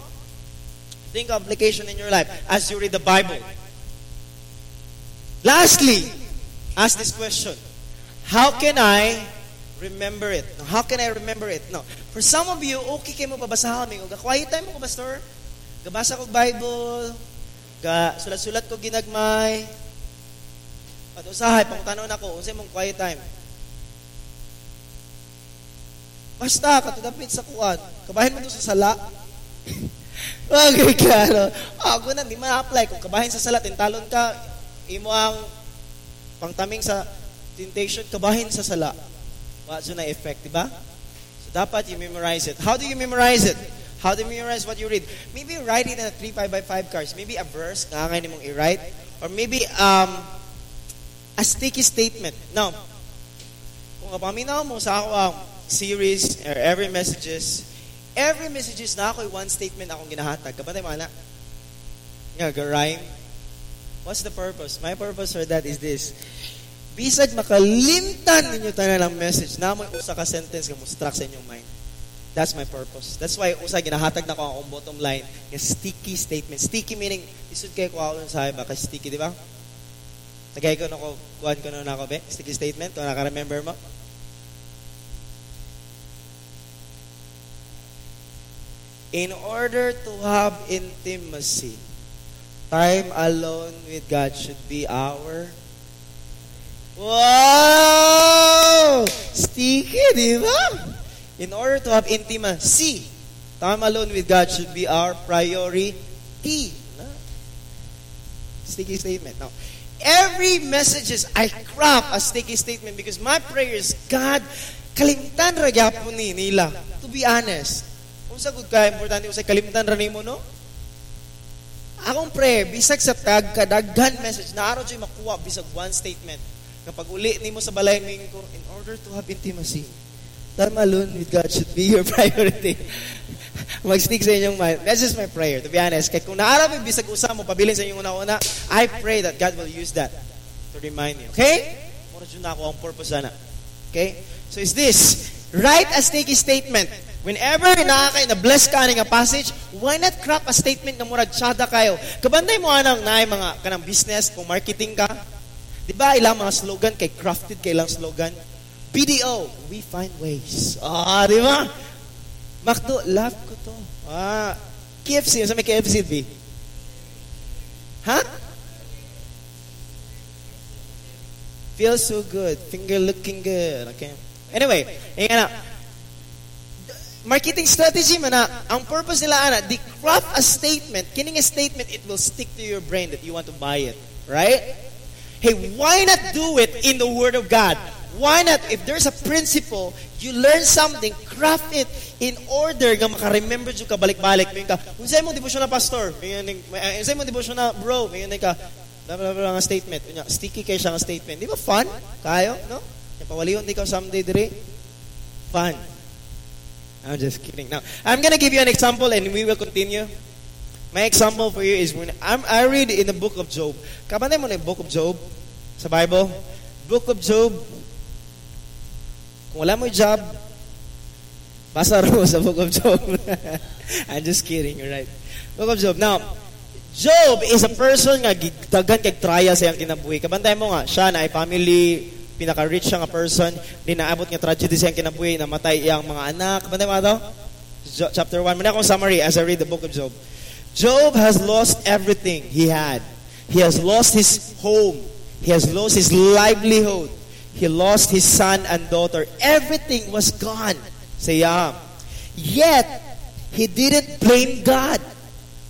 A: Think of application in your life as you read the Bible. Lastly, ask this question. How can I remember it? How can I remember it? No. For some of you, okay kayo mo babasahon. May quiet time ko, Pastor. Gabasa ko Bible. Sulat-sulat ko ginagmay. At usahay, pangutanon ako, unsay mong quiet time. Basta, katudapit sa kuwan. Kabahin mo to sa sala. okay ka, no? Ako na, di ma-apply. Kung kabahin sa sala, tintalon ka, imo ang pangtaming sa temptation, kabahin sa sala. What's na effect, di ba? So, dapat you memorize it. How do you memorize it? How do you memorize what you read? Maybe write it in a 3 5 by 5 cards. Maybe a verse, nga nga mong i-write. Or maybe, um, a sticky statement. Now, kung kapaminaw mo sa ako ang series or every messages, every messages na ako one statement akong ginahatag. Kapatay mana? Nga, rhyme. What's the purpose? My purpose for that is this. Bisag makalimtan ninyo tayo ng message na mo usa ka sentence nga mo struck sa inyong mind. That's my purpose. That's why usa ginahatag na ko ang bottom line, yung sticky statement. Sticky meaning isud kay ko sa iba kasi sticky, di ba? Tagay ko na ko, kuhan ko na ako, be? Sticky statement, kung naka-remember mo. In order to have intimacy, time alone with God should be our Wow! Sticky, di ba? In order to have intimacy, time alone with God should be our priority. Sticky statement. Now, Every messages I craft a sticky statement because my prayer is, God, kalimtan ra gyapon ni nila. To be honest. Kung sa good ka, importante usay kalimtan ra nimo, no? Akong prayer, bisag sa tag kadaghan message, na araw makuha bisag one statement. Kapag uli nimo sa balay ko, in order to have intimacy, time alone with God should be your priority. Mag-stick sa inyong mind. That's just my prayer, to be honest. Kaya kung naarap yung bisag usa mo, pabilin sa inyong una-una, I pray that God will use that to remind you. Okay? Mura dyan ako ang purpose sana. Okay? So is this, write a sticky statement. Whenever nakakay na bless ka nga passage, why not craft a statement na murag tsada kayo? Kabanday mo anang na mga kanang business, kung marketing ka, di ba ilang mga slogan kay crafted kay ilang slogan? BDO, we find ways. Ah, di ba? Makdo, love ko to. Ah, KFC, sa may KFC, B? Ha? Feels so good. Finger looking good. Okay. Anyway, yan na. Marketing strategy man na, ang purpose nila ana, they craft a statement. Kining a statement, it will stick to your brain that you want to buy it. Right? Hey, why not do it in the Word of God? Why not? If there's a principle, you learn something, craft it in order nga maka-remember yung kabalik-balik. May ka, unsay mo devotion na pastor? May unsay mo devotion na bro? May ka, blah, blah, blah, nga statement. Sticky kay siya nga statement. Di ba fun? Kayo, no? Pawaliyon di ka someday dire. Fun. I'm just kidding. Now, I'm to give you an example and we will continue. My example for you is when I'm, I read in the book of Job. Kabantay mo na book of Job sa Bible. Book of Job. Kung wala mo job, basa ro sa book of Job. I'm just kidding, right? Book of Job. Now, Job is a person nga dagan kay traya sa iyang kinabuhi. Kabantay mo nga, siya na ay family pinaka-rich siya nga person, di naabot nga tragedy siyang kinabuhi, namatay iyang mga anak. Bantay mo ito? Chapter 1. Muna akong summary as I read the book of Job. Job has lost everything he had. He has lost his home. He has lost his livelihood. He lost his son and daughter. Everything was gone. Saya. Yet, he didn't blame God.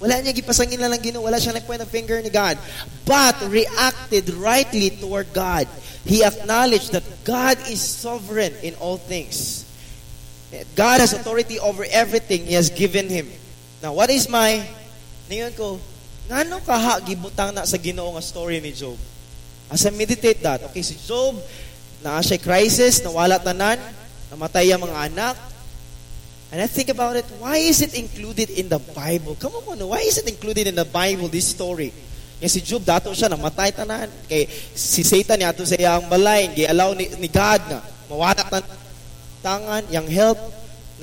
A: Wala niya gipasangin lang Ginoo, wala siyang nagpoint of finger ni God, but reacted rightly toward God. He acknowledged that God is sovereign in all things. God has authority over everything He has given him. Now, what is my Ngayon ko, ngano kaha gibutang na sa Ginoo nga story ni Job? As I meditate that, okay, si Job, naa siya crisis, nawala tanan, namatay ang mga anak, And I think about it, why is it included in the Bible? Come on, why is it included in the Bible, this story? Nga si Job, dato siya, namatay tanan. Kay si Satan niya sa iyang balay, gi-allow ni, ni God na mawala tan tangan, yang help,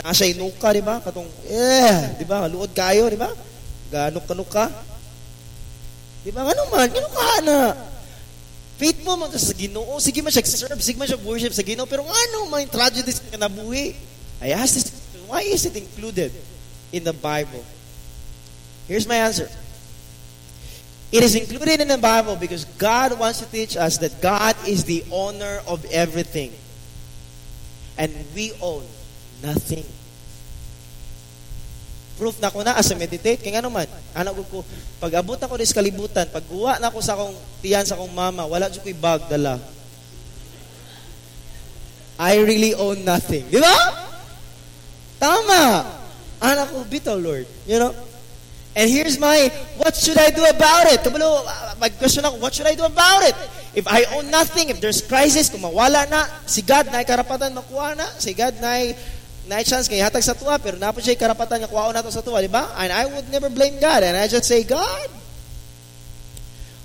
A: na siya inuka, di ba? Katong, eh, di ba? Luod kayo, di ba? Ganuk-kanuk ka. Di ba? Ano man, ganun ka na. Faithful mo sa Ginoo. Sige man siya serve, sige man siya worship sa Ginoo, pero ano man tragedy sa kanabuhi? I ask this Why is it included in the Bible? Here's my answer. It is included in the Bible because God wants to teach us that God is the owner of everything. And we own nothing. Proof na ko na as a meditate. Kaya nga naman, anak ko, pag abot ako sa kalibutan, pag uwa na ako sa akong tiyan sa akong mama, wala dyan ko'y bag dala. I really own nothing. Di ba? Tama. Anak ko, bitaw, Lord. You know? And here's my, what should I do about it? Kabalo, mag-question ako, what should I do about it? If I own nothing, if there's crisis, kung mawala na, si God na karapatan makuha na, si God na na chance kay hatag sa tuwa, pero napo siya karapatan nga kuha nato sa tuwa, di ba? And I would never blame God. And I just say, God,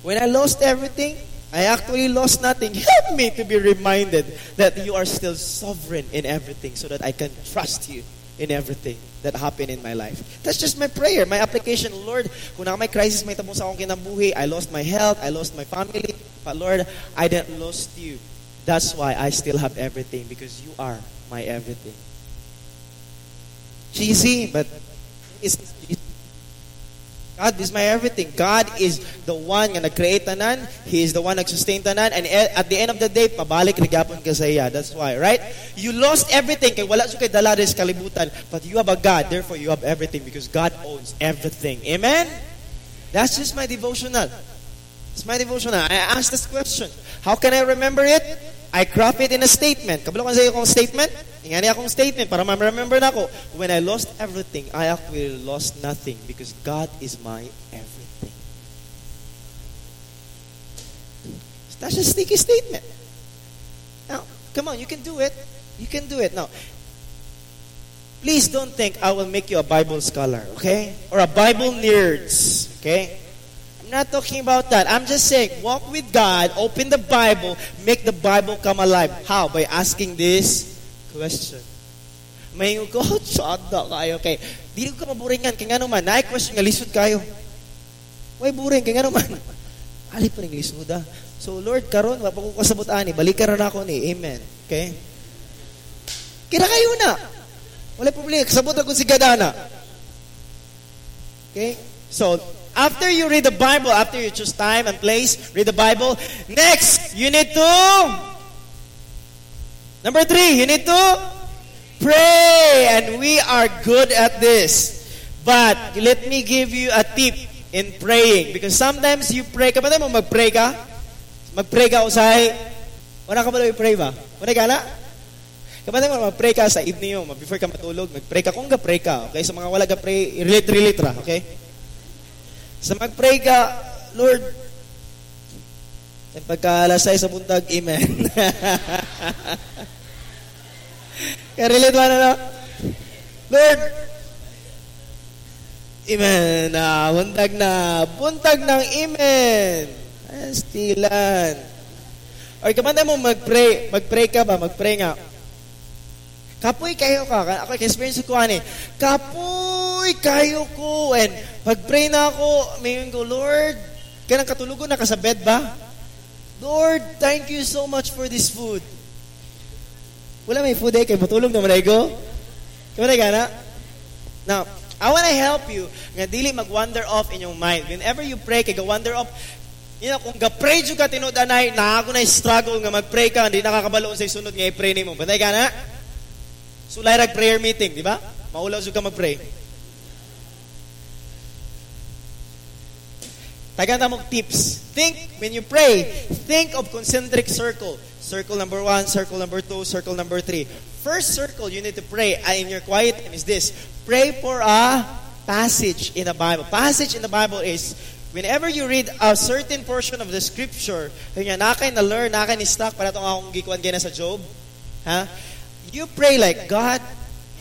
A: when I lost everything, I actually lost nothing. Help me to be reminded that you are still sovereign in everything so that I can trust you in everything that happened in my life. That's just my prayer, my application. Lord, kung na may crisis, may tabong sa akong kinabuhi, I lost my health, I lost my family, but Lord, I didn't lost you. That's why I still have everything because you are my everything. Cheesy, but it's God is my everything. God is the one nga nag-create tanan. He is the one nag-sustain tanan. And at the end of the day, pabalik rigapon ka sa iya. That's why, right? You lost everything kay wala sa kay dala kalibutan. But you have a God. Therefore, you have everything because God owns everything. Amen? That's just my devotional. It's my devotional. I asked this question. How can I remember it? I crop it in a statement. Kabalo ko sa akong statement? Ingani akong statement para ma-remember na ako. When I lost everything, I actually lost nothing because God is my everything. That's a sticky statement. Now, come on, you can do it. You can do it. Now, please don't think I will make you a Bible scholar, okay? Or a Bible nerds, okay? I'm not talking about that. I'm just saying, walk with God, open the Bible, make the Bible come alive. How? By asking this question. May ko, tsada kayo. Okay. Dili ko maburingan. Kaya nga naman, na-question nga, lisod kayo. Way buring, kaya nga naman. Ali pa rin lisod ah. So, Lord, karon mapako ko kasabot ani, balikan na ako ni. Amen. Okay? Kira kayo na. Wala problema. Kasabot ako si Gadana. Okay? So, After you read the Bible, after you choose time and place, read the Bible. Next, you need to. Number three, you need to pray. And we are good at this. But let me give you a tip in praying. Because sometimes you pray. Kapatid mo, mag-pray ka? Mag-pray ka usay. Wala ka ba pray ba? Wala ka na? Kapatid mo, mag-pray ka sa evening mo. Before ka matulog, mag-pray ka. Kung ga-pray ka, okay? Sa mga wala ga-pray, relate, relate ra, okay? Sa mag-pray ka, Lord, pagka alas sa buntag, Amen. Kaya relate na no? Lord, Amen. Na, buntag na. Buntag ng Amen. Stilan. Or kamanda mo mag-pray. Mag-pray ka ba? Mag-pray nga. Kapoy kayo ka. Ako, experience ko ani. Kapoy kayo ko. And pag-pray na ako, mayon ko, Lord, kanang katulugon na ka sa bed ba? Lord, thank you so much for this food. Wala may food eh, kay matulog na manay ko. Kamanay ka? Now, I want to help you nga dili mag-wander off in your mind. Whenever you pray, kay ga-wander off, you know, kung ga-pray ka tinudanay, na ako na struggle nga mag-pray ka, hindi nakakabalo sa sunod nga i-pray nimo. Batay ka na? Sulay rag prayer meeting, di ba? Maulaw ka mag-pray. Tagan mo tips. Think, when you pray, think of concentric circle. Circle number one, circle number two, circle number three. First circle you need to pray in your quiet time is this. Pray for a passage in the Bible. Passage in the Bible is whenever you read a certain portion of the scripture, kanya nakay na learn, nakay ni stuck para itong akong gikuan gina sa Job. Ha? You pray like, God,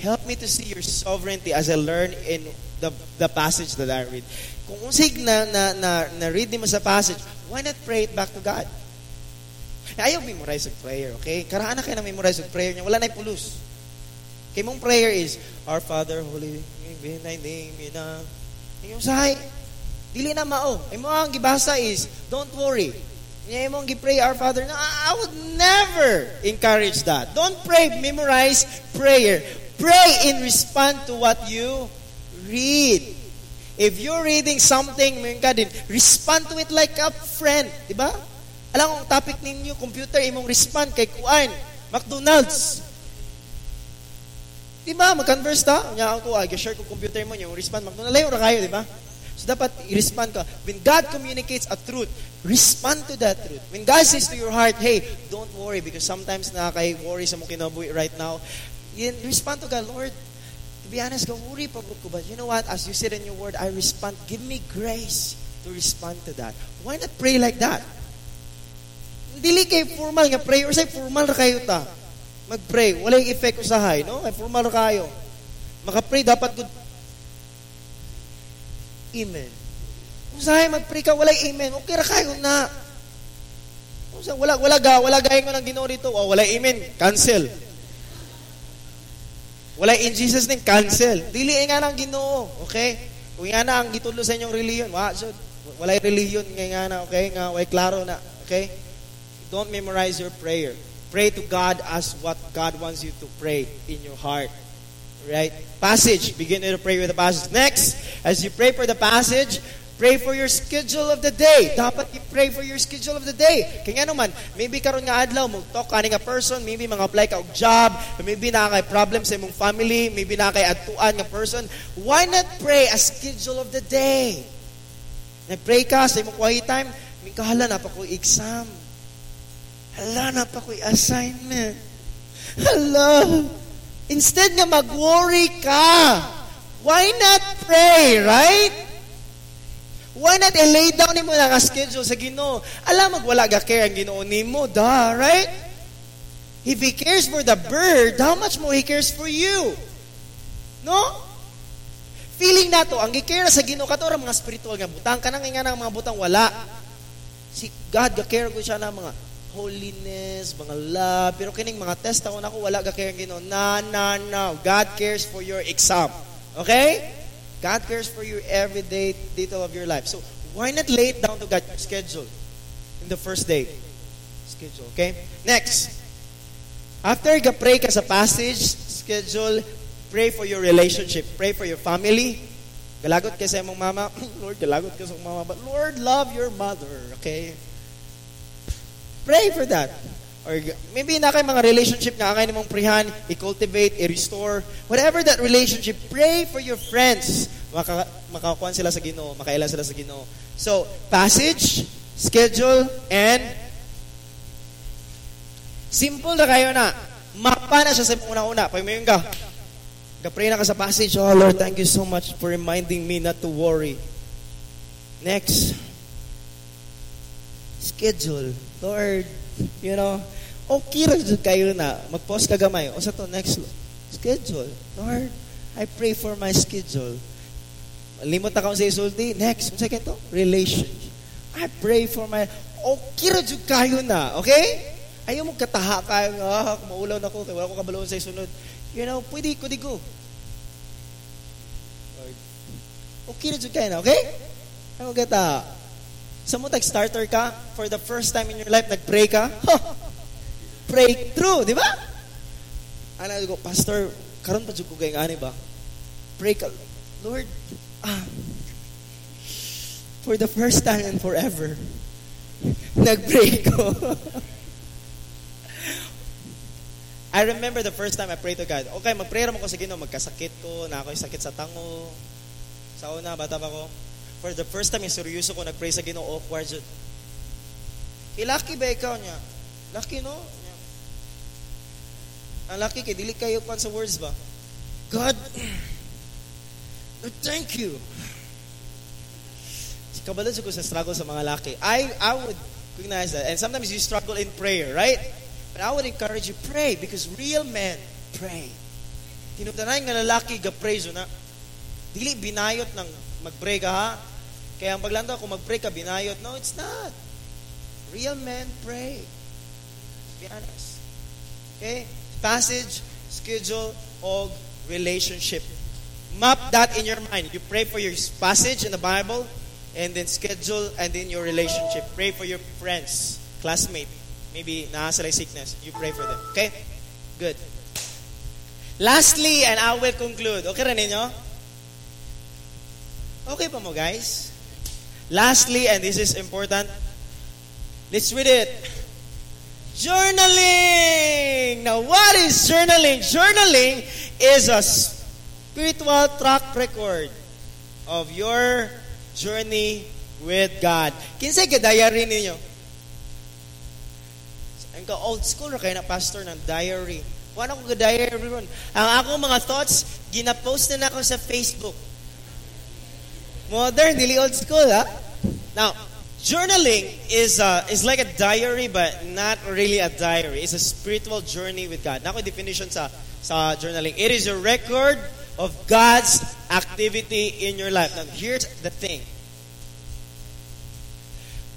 A: help me to see your sovereignty as I learn in the, the passage that I read. Kung unsig na, na, na, na read mo sa passage, why not pray it back to God? Ayaw memorize of prayer, okay? Karaan na kayo na memorize of prayer niya. Wala na pulos. Kay mong prayer is, Our Father, Holy, be thy name, na. Yung sahay, dili na mao. Imo ang gibasa is, don't worry. Niya imong gipray our Father. No, I would never encourage that. Don't pray, memorize prayer. Pray in response to what you read. If you're reading something, respond to it like a friend. Di ba? Alam kong topic ninyo, computer, imong respond kay Kuan, McDonald's. Di ba? Mag-converse ta. Nya ako, ay, share ko computer mo, yung respond, McDonald's. Layo ra kayo, di ba? So dapat i-respond ka. When God communicates a truth, respond to that truth. When God says to your heart, hey, don't worry because sometimes nakaka-worry sa mong kinabuhi right now, respond to God, Lord, To be honest, gawuri pa ko. But you know what? As you said in your word, I respond. Give me grace to respond to that. Why not pray like that? Dili kay formal nga prayer. Say formal ra kayo ta. Mag-pray. Wala yung effect usahay. No? Ay formal ra kayo. Maka-pray dapat good. Amen. Usahay mag-pray ka, wala amen. Okay ra kayo na. Wala, wala ga, wala gayeng mo ng ginoo dito. Oh, wala amen. Cancel. Wala in Jesus name, cancel. Dili nga nang ginoo, okay? Kung nga na ang gitulo sa inyong reliyon, wa, so, wala reliyon nga nga na, okay? Nga, way klaro na, okay? Don't memorize your prayer. Pray to God as what God wants you to pray in your heart. Right? Passage. Begin to pray with the passage. Next, as you pray for the passage, Pray for your schedule of the day. Dapat i-pray for your schedule of the day. Kaya naman, maybe karon nga adlaw mo talk ka nga person, maybe mga apply ka og job, maybe na kay problem sa imong family, maybe na kay atuan nga person. Why not pray a schedule of the day? Nag-pray ka sa imong quiet time, Kahala na pa ko exam. Hala na pa ko assignment. Hala. Instead nga mag-worry ka, why not pray, right? Why not i-lay down ni mo na schedule sa Ginoo? Alam magwala ga care ang Ginoo nimo, da, right? If He cares for the bird, how much more He cares for you? No? Feeling nato, ang gikare sa Ginoo kato mga spiritual nga butang kanang nga ng mga butang wala. Si God ga-care ko siya na mga holiness, mga love. Pero kining mga test ako na ko, wala ka kaya gino. Na, na, na. God cares for your exam. Okay? God cares for your everyday detail of your life. So, why not lay it down to God schedule in the first day? Schedule, okay? Next. After you pray ka sa passage, schedule, pray for your relationship. Pray for your family. Galagot ka sa mong mama. Lord, galagot ka sa mama. But Lord, love your mother. Okay? Pray for that. Or maybe na kay mga relationship nga angay nimong prihan, i-cultivate, i-restore. Whatever that relationship, pray for your friends. Maka, makakuan sila sa Ginoo, makailan sila sa Ginoo. So, passage, schedule, and simple na kayo na. Mapa na siya sa una-una. Pag ka, Kapray na ka sa passage, Oh Lord, thank you so much for reminding me not to worry. Next, schedule. Lord, you know, okay ra jud kayo na mag-post ka gamay. O sa to next schedule. Lord, I pray for my schedule. Limot na sa isulti. Next, unsa kay to? Relationship. I pray for my okay ra jud kayo na. Okay? Ayaw mo kataha kayo nga, ah, maulaw na ko, wala ko kabalon sa isunod. You know, pwede ko di go. Okay ra jud kayo na, okay? Ano gata? Sa mo starter ka, for the first time in your life, nag-pray ka, huh, breakthrough, di ba? Ano ko, Pastor, karon pa ko kay ani ba? Pray ka, Lord, ah, for the first time and forever, nag-pray ko. I remember the first time I prayed to God. Okay, mag-pray ko sa Ginoo, magkasakit ko, na ako'y sakit sa tango. Sa una, bata pa ko. For the first time, seryoso ko nag-pray sa Ginoo, awkward jud. Ilaki ba ikaw niya? Lucky no? Ang lucky kay dili kayo pan sa words ba? God, thank you. Kabalo ko sa struggle sa mga laki. I I would recognize that. And sometimes you struggle in prayer, right? But I would encourage you, pray because real men pray. Tinutanay nga lalaki ga pray na. Dili binayot ng mag-pray ka ha. Kaya ang paglanda kung mag-pray ka, binayot. No, it's not. Real men pray. Be honest. Okay? Passage, schedule, og relationship. Map that in your mind. You pray for your passage in the Bible, and then schedule, and then your relationship. Pray for your friends, classmate. Maybe nasa sickness. You pray for them. Okay? Good. Lastly, and I will conclude. Okay rin ninyo? Okay pa mo, guys? Lastly, and this is important, let's read it. Journaling! Now, what is journaling? Journaling is a spiritual track record of your journey with God. Kinsay ka diary ninyo? Ang ka old school kay na pastor ng diary. Wala ko ka diary ron. Ang akong mga thoughts, gina-post na ako sa Facebook. Modern, dili old school, ha? Now, journaling is uh, is like a diary, but not really a diary. It's a spiritual journey with God. Nako definition sa sa journaling. It is a record of God's activity in your life. Now, here's the thing.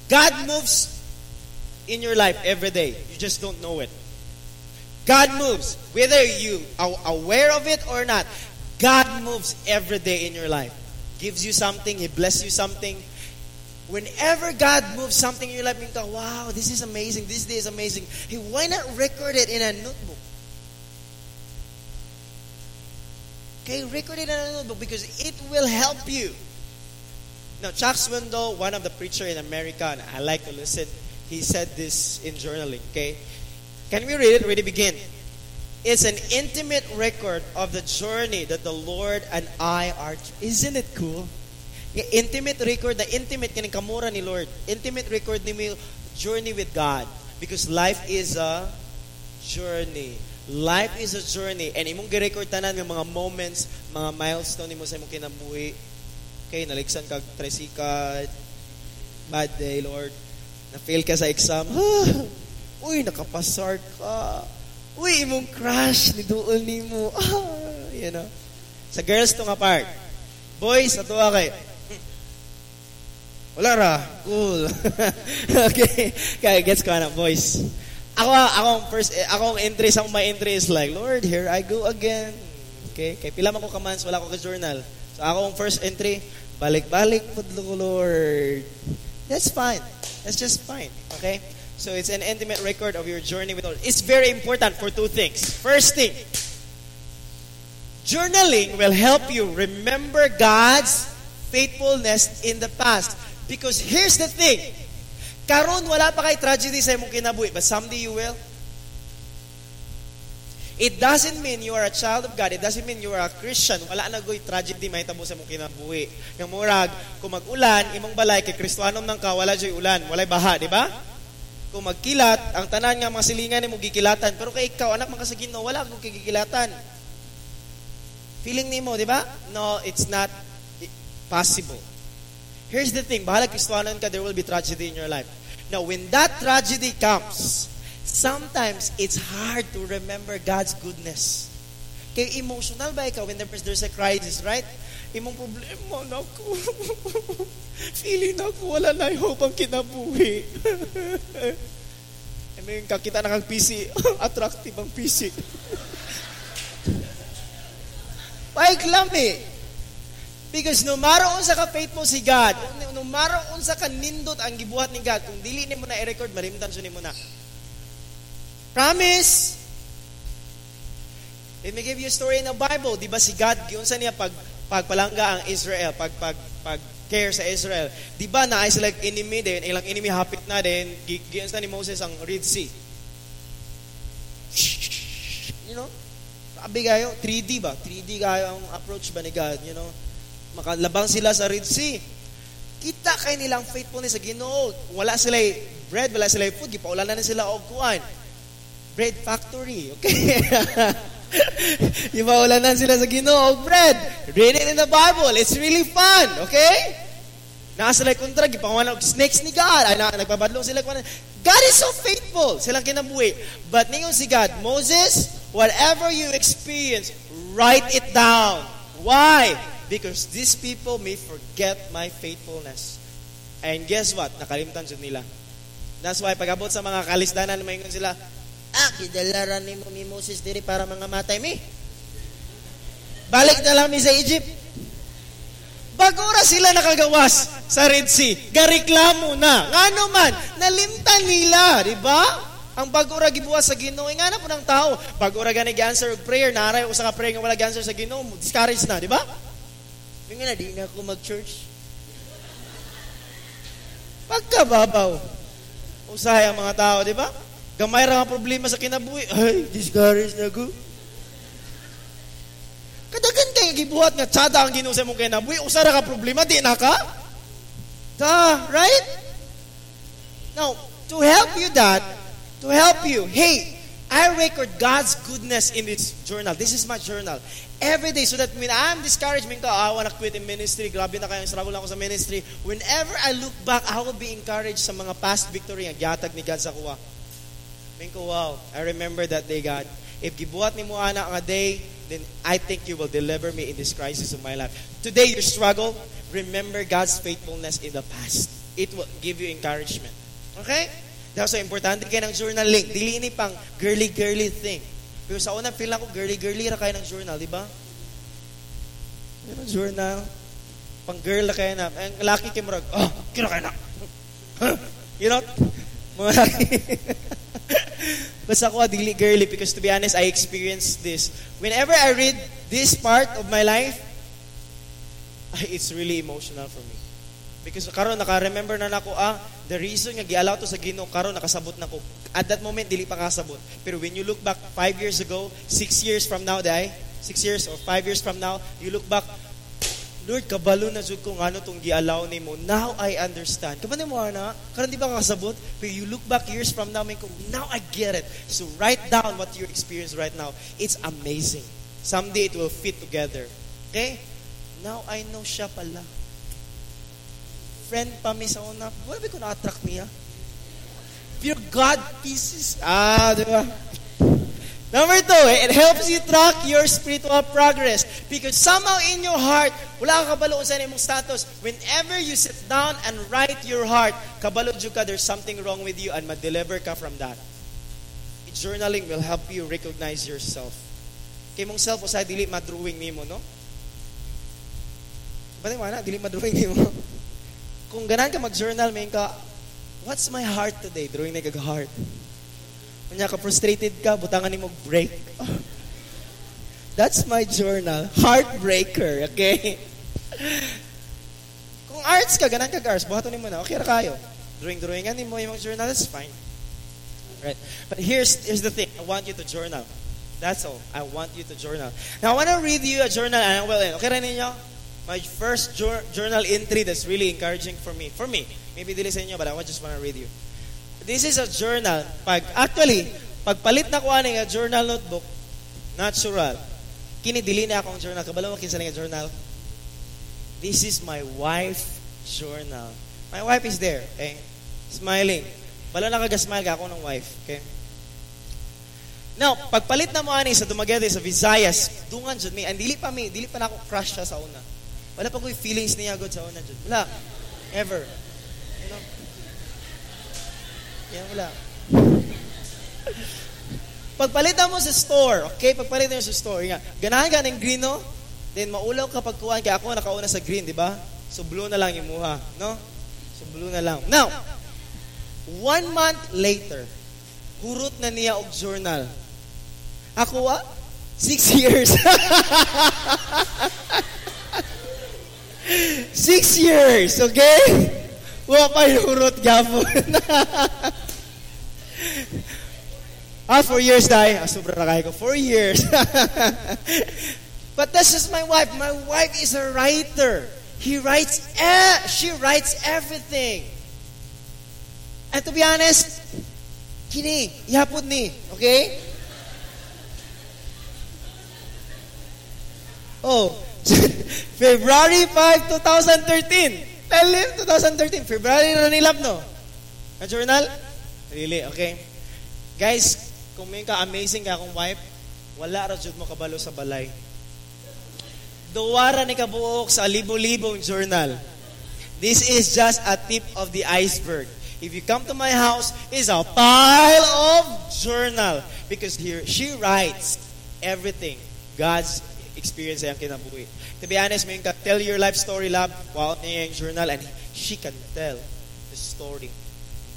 A: God moves in your life every day. You just don't know it. God moves, whether you are aware of it or not. God moves every day in your life gives you something, He bless you something. Whenever God moves something in your life, you go, wow, this is amazing, this day is amazing. Hey, why not record it in a notebook? Okay, record it in a notebook because it will help you. Now, Chuck Swindoll, one of the preacher in America, and I like to listen, he said this in journaling, okay? Can we read it? Ready, begin. It's an intimate record of the journey that the Lord and I are. Isn't it cool? Intimate record, the intimate kining kamura ni Lord. Intimate record ni journey with God. Because life is a journey. Life is a journey. And imong gi-record tanan ng mga moments, mga milestone nimo sa imong kinabuhi. Okay, naliksan kag tricycle, bad day, Lord. Na-fail ka sa exam. Uy, nakapasar ka. Uy, imong crush ni duol nimo. Ah, you know. Sa girls to nga part. Boys, ato kay. Wala ra. Cool. okay. Kaya gets ko na, boys. Ako, akong first, eh, akong entry sa my entry is like, Lord, here I go again. Okay? Kaya pila man ko kamans, wala ko ka journal. So akong first entry, balik-balik po ko, Lord. That's fine. That's just fine. Okay? So it's an intimate record of your journey with Lord. It's very important for two things. First thing, journaling will help you remember God's faithfulness in the past. Because here's the thing, karon wala pa kay tragedy sa imong kinabuhi, but someday you will. It doesn't mean you are a child of God. It doesn't mean you are a Christian. Wala na goy tragedy mahitabo sa imong kinabuhi. Yung murag, kung mag-ulan, imong balay kay Kristohanom nang ka, wala joy ulan, walay baha, di ba? Kung magkilat, ang tanan nga mga silingan nimo gikilatan, pero kay ikaw anak man sa Ginoo, wala kang gikilatan. Feeling nimo, di ba? No, it's not possible. Here's the thing, bahala Kristohanon ka, there will be tragedy in your life. Now, when that tragedy comes, sometimes it's hard to remember God's goodness. Kaya emotional ba ikaw when there's a crisis, right? Imong problema na ako. Feeling na ako, wala na hope ang kinabuhi. I mean, kakita na kang PC, attractive ang PC. Paiklam eh. Because no matter unsa ka faithful si God, no matter unsa ka nindot ang gibuhat ni God, kung dili nimo na i-record, malimtan siya nimo na. Promise. Let me give you a story in the Bible. Di ba si God, giunsa niya pag pagpalangga ang Israel, pag pag pag care sa Israel. Di ba na sila enemy din, ilang enemy hapit na din, giunsa ni Moses ang Red Sea. You know? Sabi kayo, 3D ba? 3D kayo ang approach ba ni God, you know? Makalabang sila sa Red Sea. Kita kay nilang faithfulness sa Ginoo. Wala sila bread, wala sila food, gipaulanan na sila og kuan. Bread factory, okay? Ipaulanan sila sa Ginoo bread. Read it in the Bible. It's really fun, okay? Nasa sila kontra, gipangawan og snakes ni God. Ay, na, nagbabadlong sila. God is so faithful. Silang kinabuhi. But ningon si God, Moses, whatever you experience, write it down. Why? Because these people may forget my faithfulness. And guess what? Nakalimtan siya nila. That's why pag sa mga kalisdanan, maingon sila, ah, kidalaran ni mo ni Moses diri para mga matay mi. Balik na lang mi sa Egypt. Bago ra sila nakagawas sa Red Sea, gareklamo na. Ngano man, nalimtan nila, di ba? Ang bago ra gibuhat sa Ginoo, nga na po ng tao. Bago ra gani answer og prayer, naray usa ka prayer nga wala answer sa Ginoo, discourage na, di ba? Nga na, di na ako mag-church. Pagkababaw. Usahay ang mga tao, di ba? Gamay ra problema sa kinabuhi. Ay, discourage na ko. Kadagan kay gibuhat nga tsada ang Ginoo sa imong kinabuhi, usa ra ka problema di na ka? Ta, right? Now, to help you that, to help you, hey, I record God's goodness in this journal. This is my journal. Every day, so that when I'm discouraged, minko, I want to quit in ministry, grabe na kayong struggle ako sa ministry. Whenever I look back, I will be encouraged sa mga past victory nga gihatag ni God sa kuwa. Minko, wow, I remember that day, God. If gibuhat ni mo ana nga day, then I think you will deliver me in this crisis of my life. Today, your struggle, remember God's faithfulness in the past. It will give you encouragement. Okay? That's so importante kayo ng journal link. Dili ini pang girly-girly thing. Pero sa una, feel ako, girly-girly ra kayo ng journal, di ba? Pero journal, pang girl na kayo na. Ang laki kayo murag, oh, kira kayo na. you know? Mga laki. Basta ako, dili girly because to be honest, I experienced this. Whenever I read this part of my life, it's really emotional for me. Because karon naka-remember na nako ah, the reason nga gialaw to sa Ginoo karon nakasabot nako. At that moment dili pa kasabot. Pero when you look back five years ago, six years from now, day, six years or five years from now, you look back, Lord, kabalo na jud ko ngano tong gialaw nimo. Now I understand. Kaman mo ana, karon di ba kasabot? But you look back years from now, ko, now I get it. So write down what you experience right now. It's amazing. Someday it will fit together. Okay? Now I know siya pala. Friend pa mi sa una. Wala ba ko na-attract niya? Pure God pieces. Ah, di ba? Number two, it helps you track your spiritual progress. Because somehow in your heart, wala ka kabalo sa imong status. Whenever you sit down and write your heart, kabalo ka, there's something wrong with you and ma-deliver ka from that. Journaling will help you recognize yourself. Kay mong self, usay dili madrawing nimo, no? Pati na, dili madrawing nimo. Kung ganan ka mag-journal, may ka, what's my heart today? Drawing na kag-heart. Kanya ka frustrated ka, butangan ni mo break. That's my journal. Heartbreaker, okay? Kung arts ka, ganang arts, buhaton mo na, okay ra kayo. Drawing-drawingan ni mo yung journal, that's fine. Right? But here's, here's the thing. I want you to journal. That's all. I want you to journal. Now, I want to read you a journal and I. Okay rin ninyo? My first journal entry that's really encouraging for me. For me. Maybe dili sa inyo, but I just want to read you. This is a journal. Pag, actually, pagpalit na ko ani nga journal notebook, natural. Kini dili na akong journal. Kabalo kinsa nga journal. This is my wife journal. My wife is there, okay? Smiling. Bala na kaga-smile ka ako ng wife, okay? Now, pagpalit na mo ani sa Dumaguete, sa Visayas, dungan jud mi. And dili pa mi, dili pa na ako crush siya sa una. Wala pa ko feelings niya god sa una jud. Wala. Ever. Yan, wala. Pagpalitan mo sa store, okay? Pagpalitan mo sa store, nga, ganahan ka ng green, no? Then maulaw ka pagkuhan, kaya ako nakauna sa green, di ba? So blue na lang yung muha, no? So blue na lang. Now, one month later, hurot na niya og journal. Ako, ah? Six years. Six years, okay? Wa pa ah, four years dai. Ah, sobra na ko. Four years. but this is my wife. My wife is a writer. He writes, eh, she writes everything. And to be honest, kini, ihapon ni, okay? Oh, February 5, 2013. Tell him, 2013, February na nilap, no? Na journal? Really, okay. Guys, kung may ka-amazing ka akong wife, wala ra mo kabalo sa balay. Duwara ni kabuok sa libo-libong journal. This is just a tip of the iceberg. If you come to my house, it's a pile of journal because here she writes everything God's experience ang kinabuhi. To be honest, may ka tell your life story lab, wow niya yung journal and she can tell the story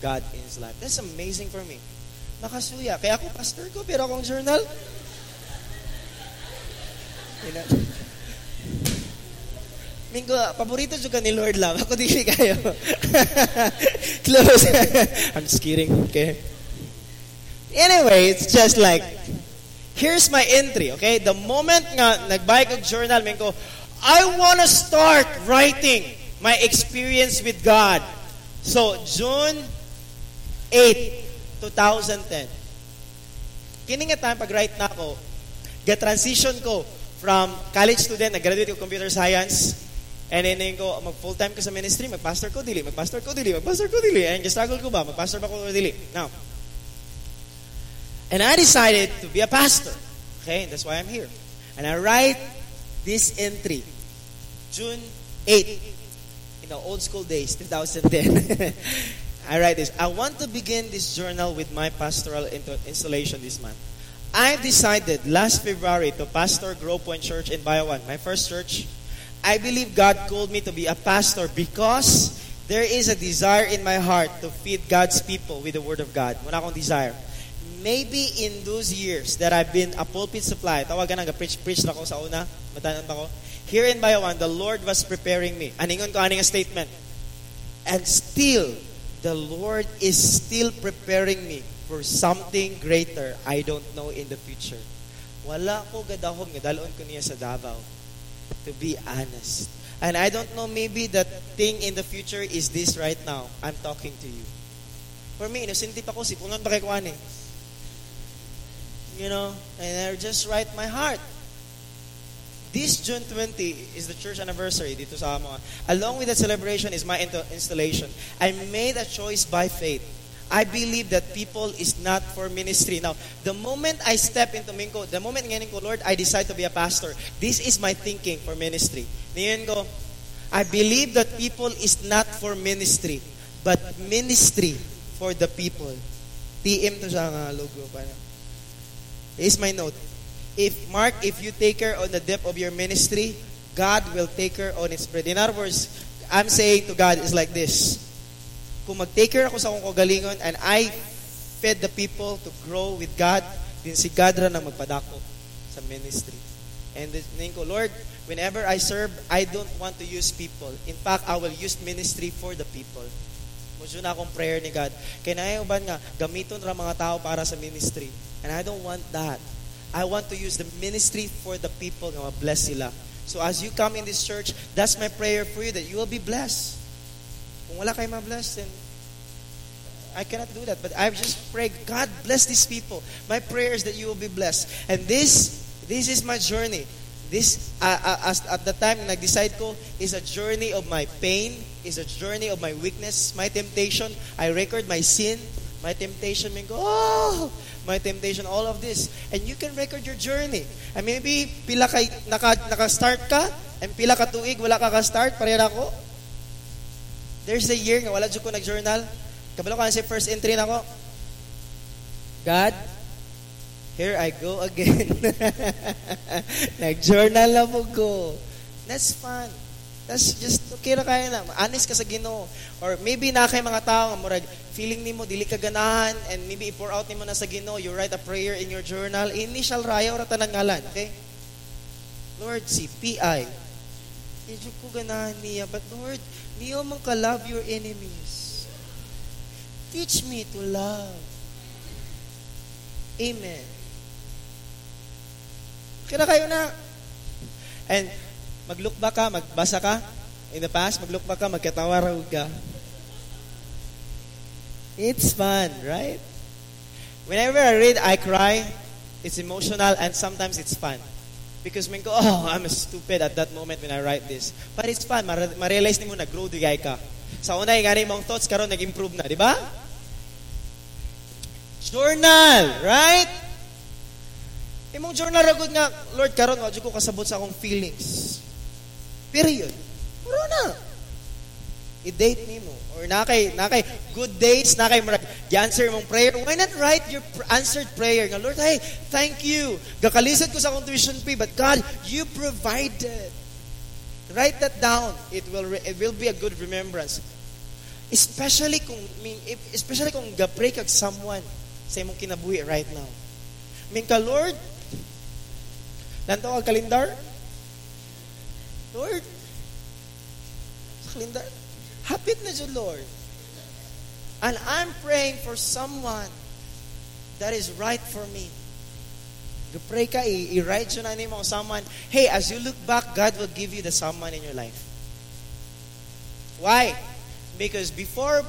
A: God in his life. That's amazing for me. Nakasuya. Kaya ako pastor ko, pero akong journal. Minggo, paborito juga ni Lord Love. Ako dili kayo. Close. I'm just kidding. Okay. Anyway, it's just like Here's my entry, okay? The moment nga nagbike og journal, min ko, I want to start writing my experience with God. So, June 8, 2010. Kini nga time pag-write na ako, ga-transition ko from college student, nag-graduate ko computer science, and then ko, mag full-time ko sa ministry, mag-pastor ko, dili, mag-pastor ko, dili, mag-pastor ko, dili, and struggle ko ba, mag-pastor ba ko, dili. Now, and I decided to be a pastor. Okay, that's why I'm here. And I write this entry, June 8, in the old school days, 2010. I write this. I want to begin this journal with my pastoral installation this month. I decided last February to pastor Grove Point Church in Bayawan, my first church. I believe God called me to be a pastor because there is a desire in my heart to feed God's people with the Word of God. Wala akong desire maybe in those years that I've been a pulpit supply, tawagan nga preach preach na ko sa una, matanan pa ko. Here in Bayawan, the Lord was preparing me. Aningon ko aning statement. And still, the Lord is still preparing me for something greater I don't know in the future. Wala ko gadahom nga dalon ko niya sa Davao. To be honest. And I don't know, maybe that thing in the future is this right now. I'm talking to you. For me, innocent pa ko, sipunan pa kay kuan eh. You know, and I just write my heart. This June 20 is the church anniversary dito sa Amo. Along with that celebration is my installation. I made a choice by faith. I believe that people is not for ministry. Now, the moment I step into Minko, the moment ngayon ko, Lord, I decide to be a pastor. This is my thinking for ministry. Ngayon ko, I believe that people is not for ministry, but ministry for the people. TM to siya nga logo. Here's my note. If Mark, if you take care on the depth of your ministry, God will take care on its bread. In other words, I'm saying to God is like this. Kung mag-take care ako sa akong kagalingon and I fed the people to grow with God, din si God ra na magpadako sa ministry. And then ko, Lord, whenever I serve, I don't want to use people. In fact, I will use ministry for the people. Muso na akong prayer ni God. Kaya naiuban nga, gamiton ra mga tao para sa ministry. And I don't want that. I want to use the ministry for the people nga bless sila. So as you come in this church, that's my prayer for you that you will be blessed. Kung wala kayo ma-bless, then I cannot do that. But I just pray, God bless these people. My prayer is that you will be blessed. And this, this is my journey. This, uh, uh, as, at the time nag-decide ko, is a journey of my pain, is a journey of my weakness, my temptation. I record my sin, my temptation. I go, oh, my temptation, all of this. And you can record your journey. And maybe pila kay naka, naka-start ka, and pila ka tuig, wala ka ka-start, pareha ako. There's a year nga wala jud ko nag-journal. Kabalo ka sa first entry nako. God, here I go again. nag-journal na po ko. That's fun. That's just okay ra kaya na. Honest ka sa Ginoo. Or maybe na kay mga tao nga murag feeling nimo dili ka ganahan and maybe i-pour out nimo na sa Ginoo, you write a prayer in your journal, initial rayaw ra tanang ngalan, okay? Lord, si PI. Medyo ko ganahan niya, but Lord, niyo man ka love your enemies. Teach me to love. Amen. Kaya kayo na. And Mag-look back ka, magbasa ka. In the past, mag-look back ka, magkatawa ka. It's fun, right? Whenever I read, I cry. It's emotional and sometimes it's fun. Because when go, oh, I'm stupid at that moment when I write this. But it's fun. Ma-realize ni mo na grow digay ka. Sa una, yung gani mong thoughts, karon nag-improve na, di ba? Journal, right? Imong journal ragod nga, Lord, karon wa ko kasabot sa akong feelings. Period. Puro na. I-date ni mo. Or nakay, nakay good days, nakay answer mong prayer. Why not write your answered prayer? Nga, Lord, hey, thank you. Gakalisad ko sa akong tuition fee, but God, you provided. Write that down. It will it will be a good remembrance. Especially kung especially kung gapray kag someone sa imong kinabuhi right now. Min ka Lord, lanto ang kalendar, Lord, sa kalendar, hapit na dyan, Lord. And I'm praying for someone that is right for me. pray ka, i-write yun na mo someone. Hey, as you look back, God will give you the someone in your life. Why? Because before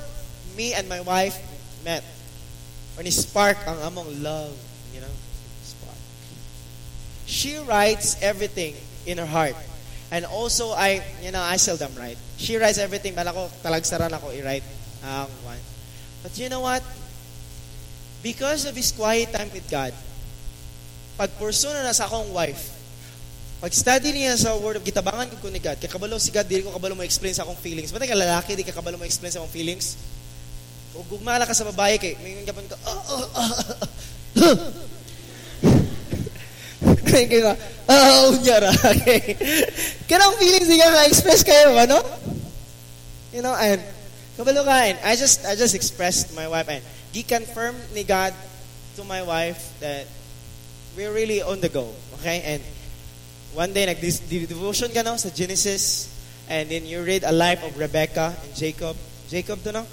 A: me and my wife met, when spark ang among love, you know, spark. She writes everything in her heart. And also, I, you know, I seldom write. She writes everything. Bala ko, talagsaran ako i-write. Um. But you know what? Because of his quiet time with God, pag pursue na sa akong wife, pag study niya sa word of gitabangan ko ni God, kay kabalo si God, dili ko kabalo mo explain sa akong feelings. Ba't ka lalaki, di ka kabalo mo explain sa akong feelings? O gugmala ka sa babae kay, may gapon ka, oh, oh, oh, oh. Kaya kayo, oh, unyara. Okay. Kanang feelings di ka express kayo, ano? You know, and, kabalo ka, and I just, I just expressed to my wife, and gi-confirm ni God to my wife that we're really on the go. Okay? And one day, nag-devotion ka no, sa Genesis, and then you read a life of Rebecca and Jacob. Jacob to no?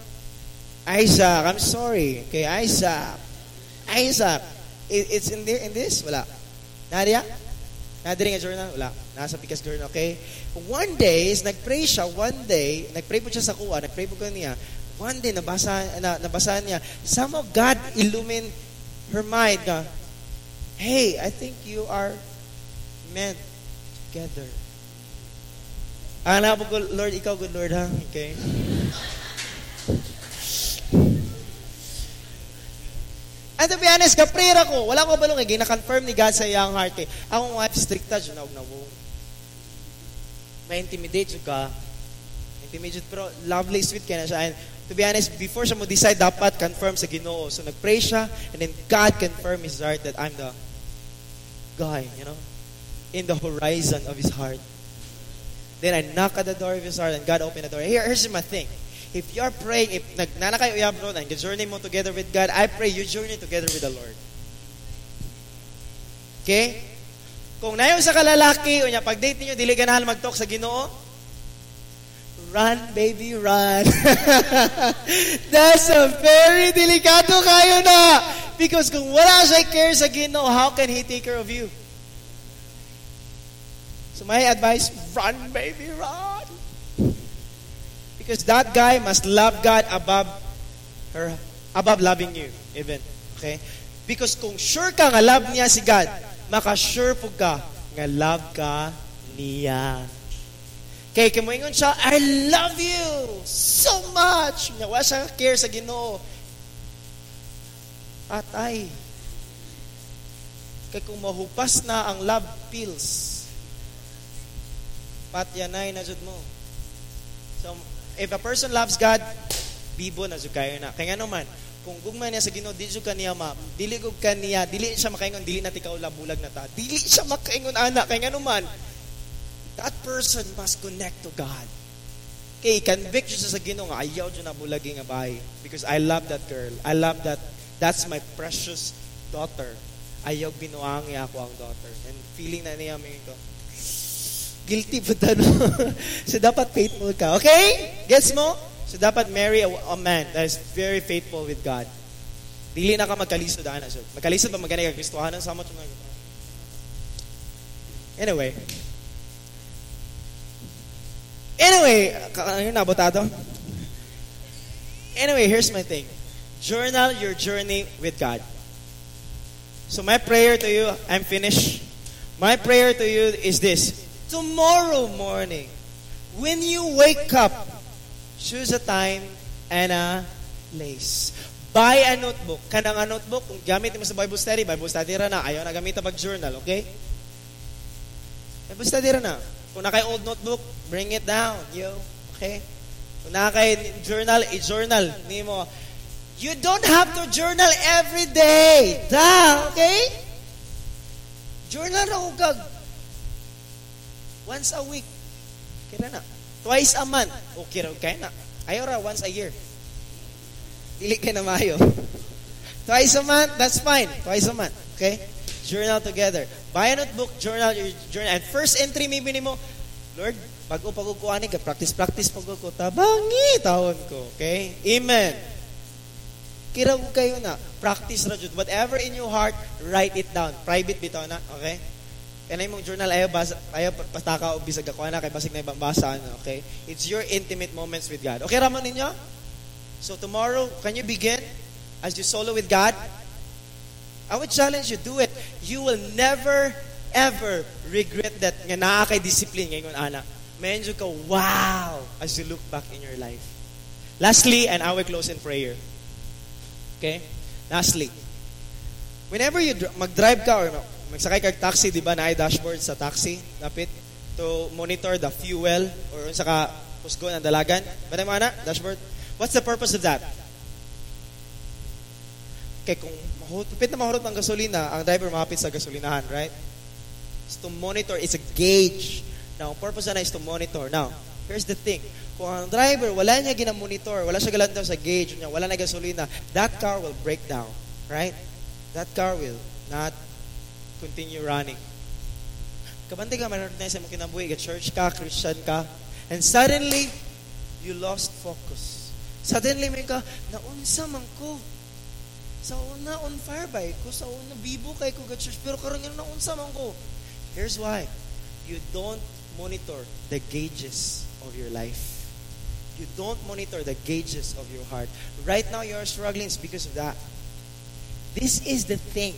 A: Isaac, I'm sorry. Okay, Isaac. Isaac. It, it's in there, in this? Wala. Nadia? Nadiri nga journal? Wala. Nasa Pikas journal, okay? One day, nagpray siya, one day, nagpray po siya sa kuha, nagpray po ko niya, one day, nabasa, na, nabasa niya, somehow God illumine her mind na, hey, I think you are meant together. Alam po, Lord, ikaw, good Lord, ha? Okay? And to be honest, ka-prayer ako. Wala ko balong, eh. Na-confirm ni God sa iyang heart. Eh. Akong wife, stricta, dyan na wo. Ma-intimidate ka. Intimidate, pero lovely, sweet ka na siya. And to be honest, before siya mo decide, dapat confirm sa ginoo. So nag-pray siya, and then God confirmed his heart that I'm the guy, you know, in the horizon of his heart. Then I knock at the door of his heart, and God opened the door. Here, here's my thing. If you're praying, if nagnana kayo uyabro, and journey mo together with God, I pray you journey together with the Lord. Okay? Kung nayo sa kalalaki, o niya, pag-date niyo, dili ganahan mag-talk sa ginoo, run, baby, run. That's a very delikado kayo na. Because kung wala siya care sa ginoo, how can He take care of you? So my advice, run, baby, run. Because that guy must love God above her, above loving you, even. Okay? Because kung sure ka nga love niya si God, maka-sure po ka nga love ka niya. Kay kimuingon siya, I love you so much. Nga wala siya care sa Ginoo. Atay. Kay kung mahupas na ang love pills, patyanay na jud mo. So, if a person loves God, bibo na jud kayo na. Kaya naman, kung gugma niya sa Ginoo, dili kaniya ma, dili gug kaniya, dili siya makaingon, dili na tikaw bulag na ta. Dili siya makaingon ana kay nga naman, that person must connect to God. Kay convict siya sa Ginoo nga ayaw jud na bulagi nga bahay because I love that girl. I love that that's my precious daughter. Ayaw binuangi ako ang daughter. And feeling na niya may ko, guilty po no? so dapat faithful ka. Okay? Gets mo? So dapat marry a, a man that is very faithful with God. Dili na ka magkalisod ana so. Magkalisod ba magani ka Kristohanan sa mo Anyway. Anyway, ano na botado? Anyway, here's my thing. Journal your journey with God. So my prayer to you, I'm finished. My prayer to you is this. Tomorrow morning, when you wake up, choose a time and a place. Buy a notebook. Kanang a notebook, kung gamit mo sa Bible study, Bible study ra na. Ayaw na gamit pag journal, okay? Bible study ra na. Kung nakay old notebook, bring it down, yo. Okay? Kung nakay journal, i-journal. Ni mo, You don't have to journal every day. Da, okay? Journal ra kag once a week. Kira na. Twice a month. Okay ra kay na. Ayaw ra once a year. Dili kay na mayo. Twice a month, that's fine. Twice a month. Okay? Journal together. Buy a notebook, journal your journal. And first entry maybe nimo, Lord, bago pagkukuha ni, practice practice pag ko tabangi tawon ko. Okay? Amen. Kiraw kayo na. Practice ra jud. Whatever in your heart, write it down. Private bitaw na, okay? Kanay mong journal ayaw basa ayaw pataka o bisag ako na kay basig na ibang basa ano, okay? It's your intimate moments with God. Okay raman ninyo? So tomorrow, can you begin as you solo with God? I would challenge you, do it. You will never ever regret that nga naa kay discipline ngayon ana. Medyo ka wow as you look back in your life. Lastly, and I will close in prayer. Okay? Lastly, whenever you mag-drive ka or magsakay kag taxi, di ba, na dashboard sa taxi, napit, to monitor the fuel or saka pusgo ng dalagan. Ba mo ana? Dashboard. What's the purpose of that? Okay, kung mahutupit na mahurot ng gasolina, ang driver mahapit sa gasolinahan, right? It's to monitor. It's a gauge. Now, purpose na is to monitor. Now, here's the thing. Kung ang driver, wala niya ginamonitor, wala siya galantaw sa gauge niya, wala na gasolina, that car will break down. Right? That car will not continue running. Kabante ka, mayroon na sa mong kinabuhi, church ka, Christian ka, and suddenly, you lost focus. Suddenly, may ka, naunsa man ko. Sa una, on fire ba eh? ko? Sa una, bibo kay eh, ko ga church. Pero karon yung naunsa man ko. Here's why. You don't monitor the gauges of your life. You don't monitor the gauges of your heart. Right now, you are struggling because of that. This is the thing.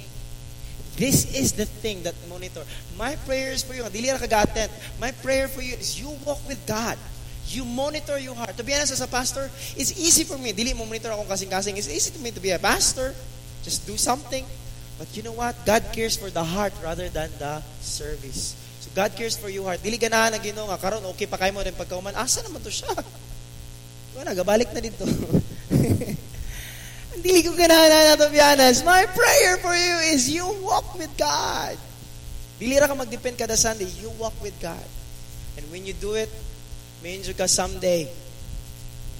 A: This is the thing that monitor. My prayers for you, dili ra kagatent. My prayer for you is you walk with God. You monitor your heart. To be honest, as a pastor, it's easy for me. Dili mo monitor akong kasing-kasing. It's easy to me to be a pastor. Just do something. But you know what? God cares for the heart rather than the service. So God cares for your heart. Dili ganahan na Ginoo nga karon okay pa kay mo rin pagkauman. Asa naman to siya? Wala, gabalik na dito. Dili ko ganahan na to be honest. My prayer for you is you walk with God. Dili ra ka mag-depend kada Sunday. You walk with God. And when you do it, means ka someday,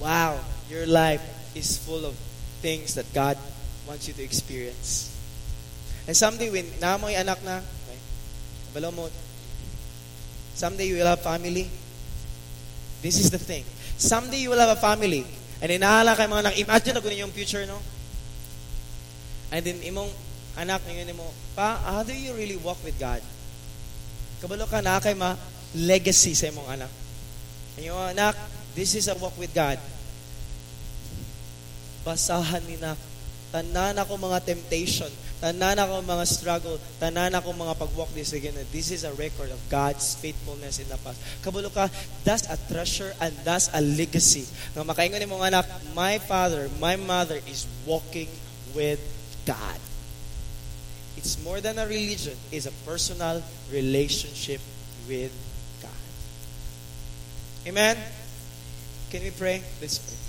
A: wow, your life is full of things that God wants you to experience. And someday when na mo anak na, okay, kabalo mo, someday you will have family. This is the thing. Someday you will have a family. And inahala kay mga anak. Imagine ako yung future, no? And then imong anak ngayon mo, pa, how do you really walk with God? Kabalo ka na kay ma legacy sa imong anak. And yung anak, this is a walk with God. Basahan ni na tanan ako mga temptation, tanan ako mga struggle, tanan ako mga pag-walk this again. This is a record of God's faithfulness in the past. Kabulo ka, that's a treasure and that's a legacy. Nga makaingon ni mong anak, my father, my mother is walking with God. It's more than a religion, it's a personal relationship with God. Amen? Can we pray? Let's pray.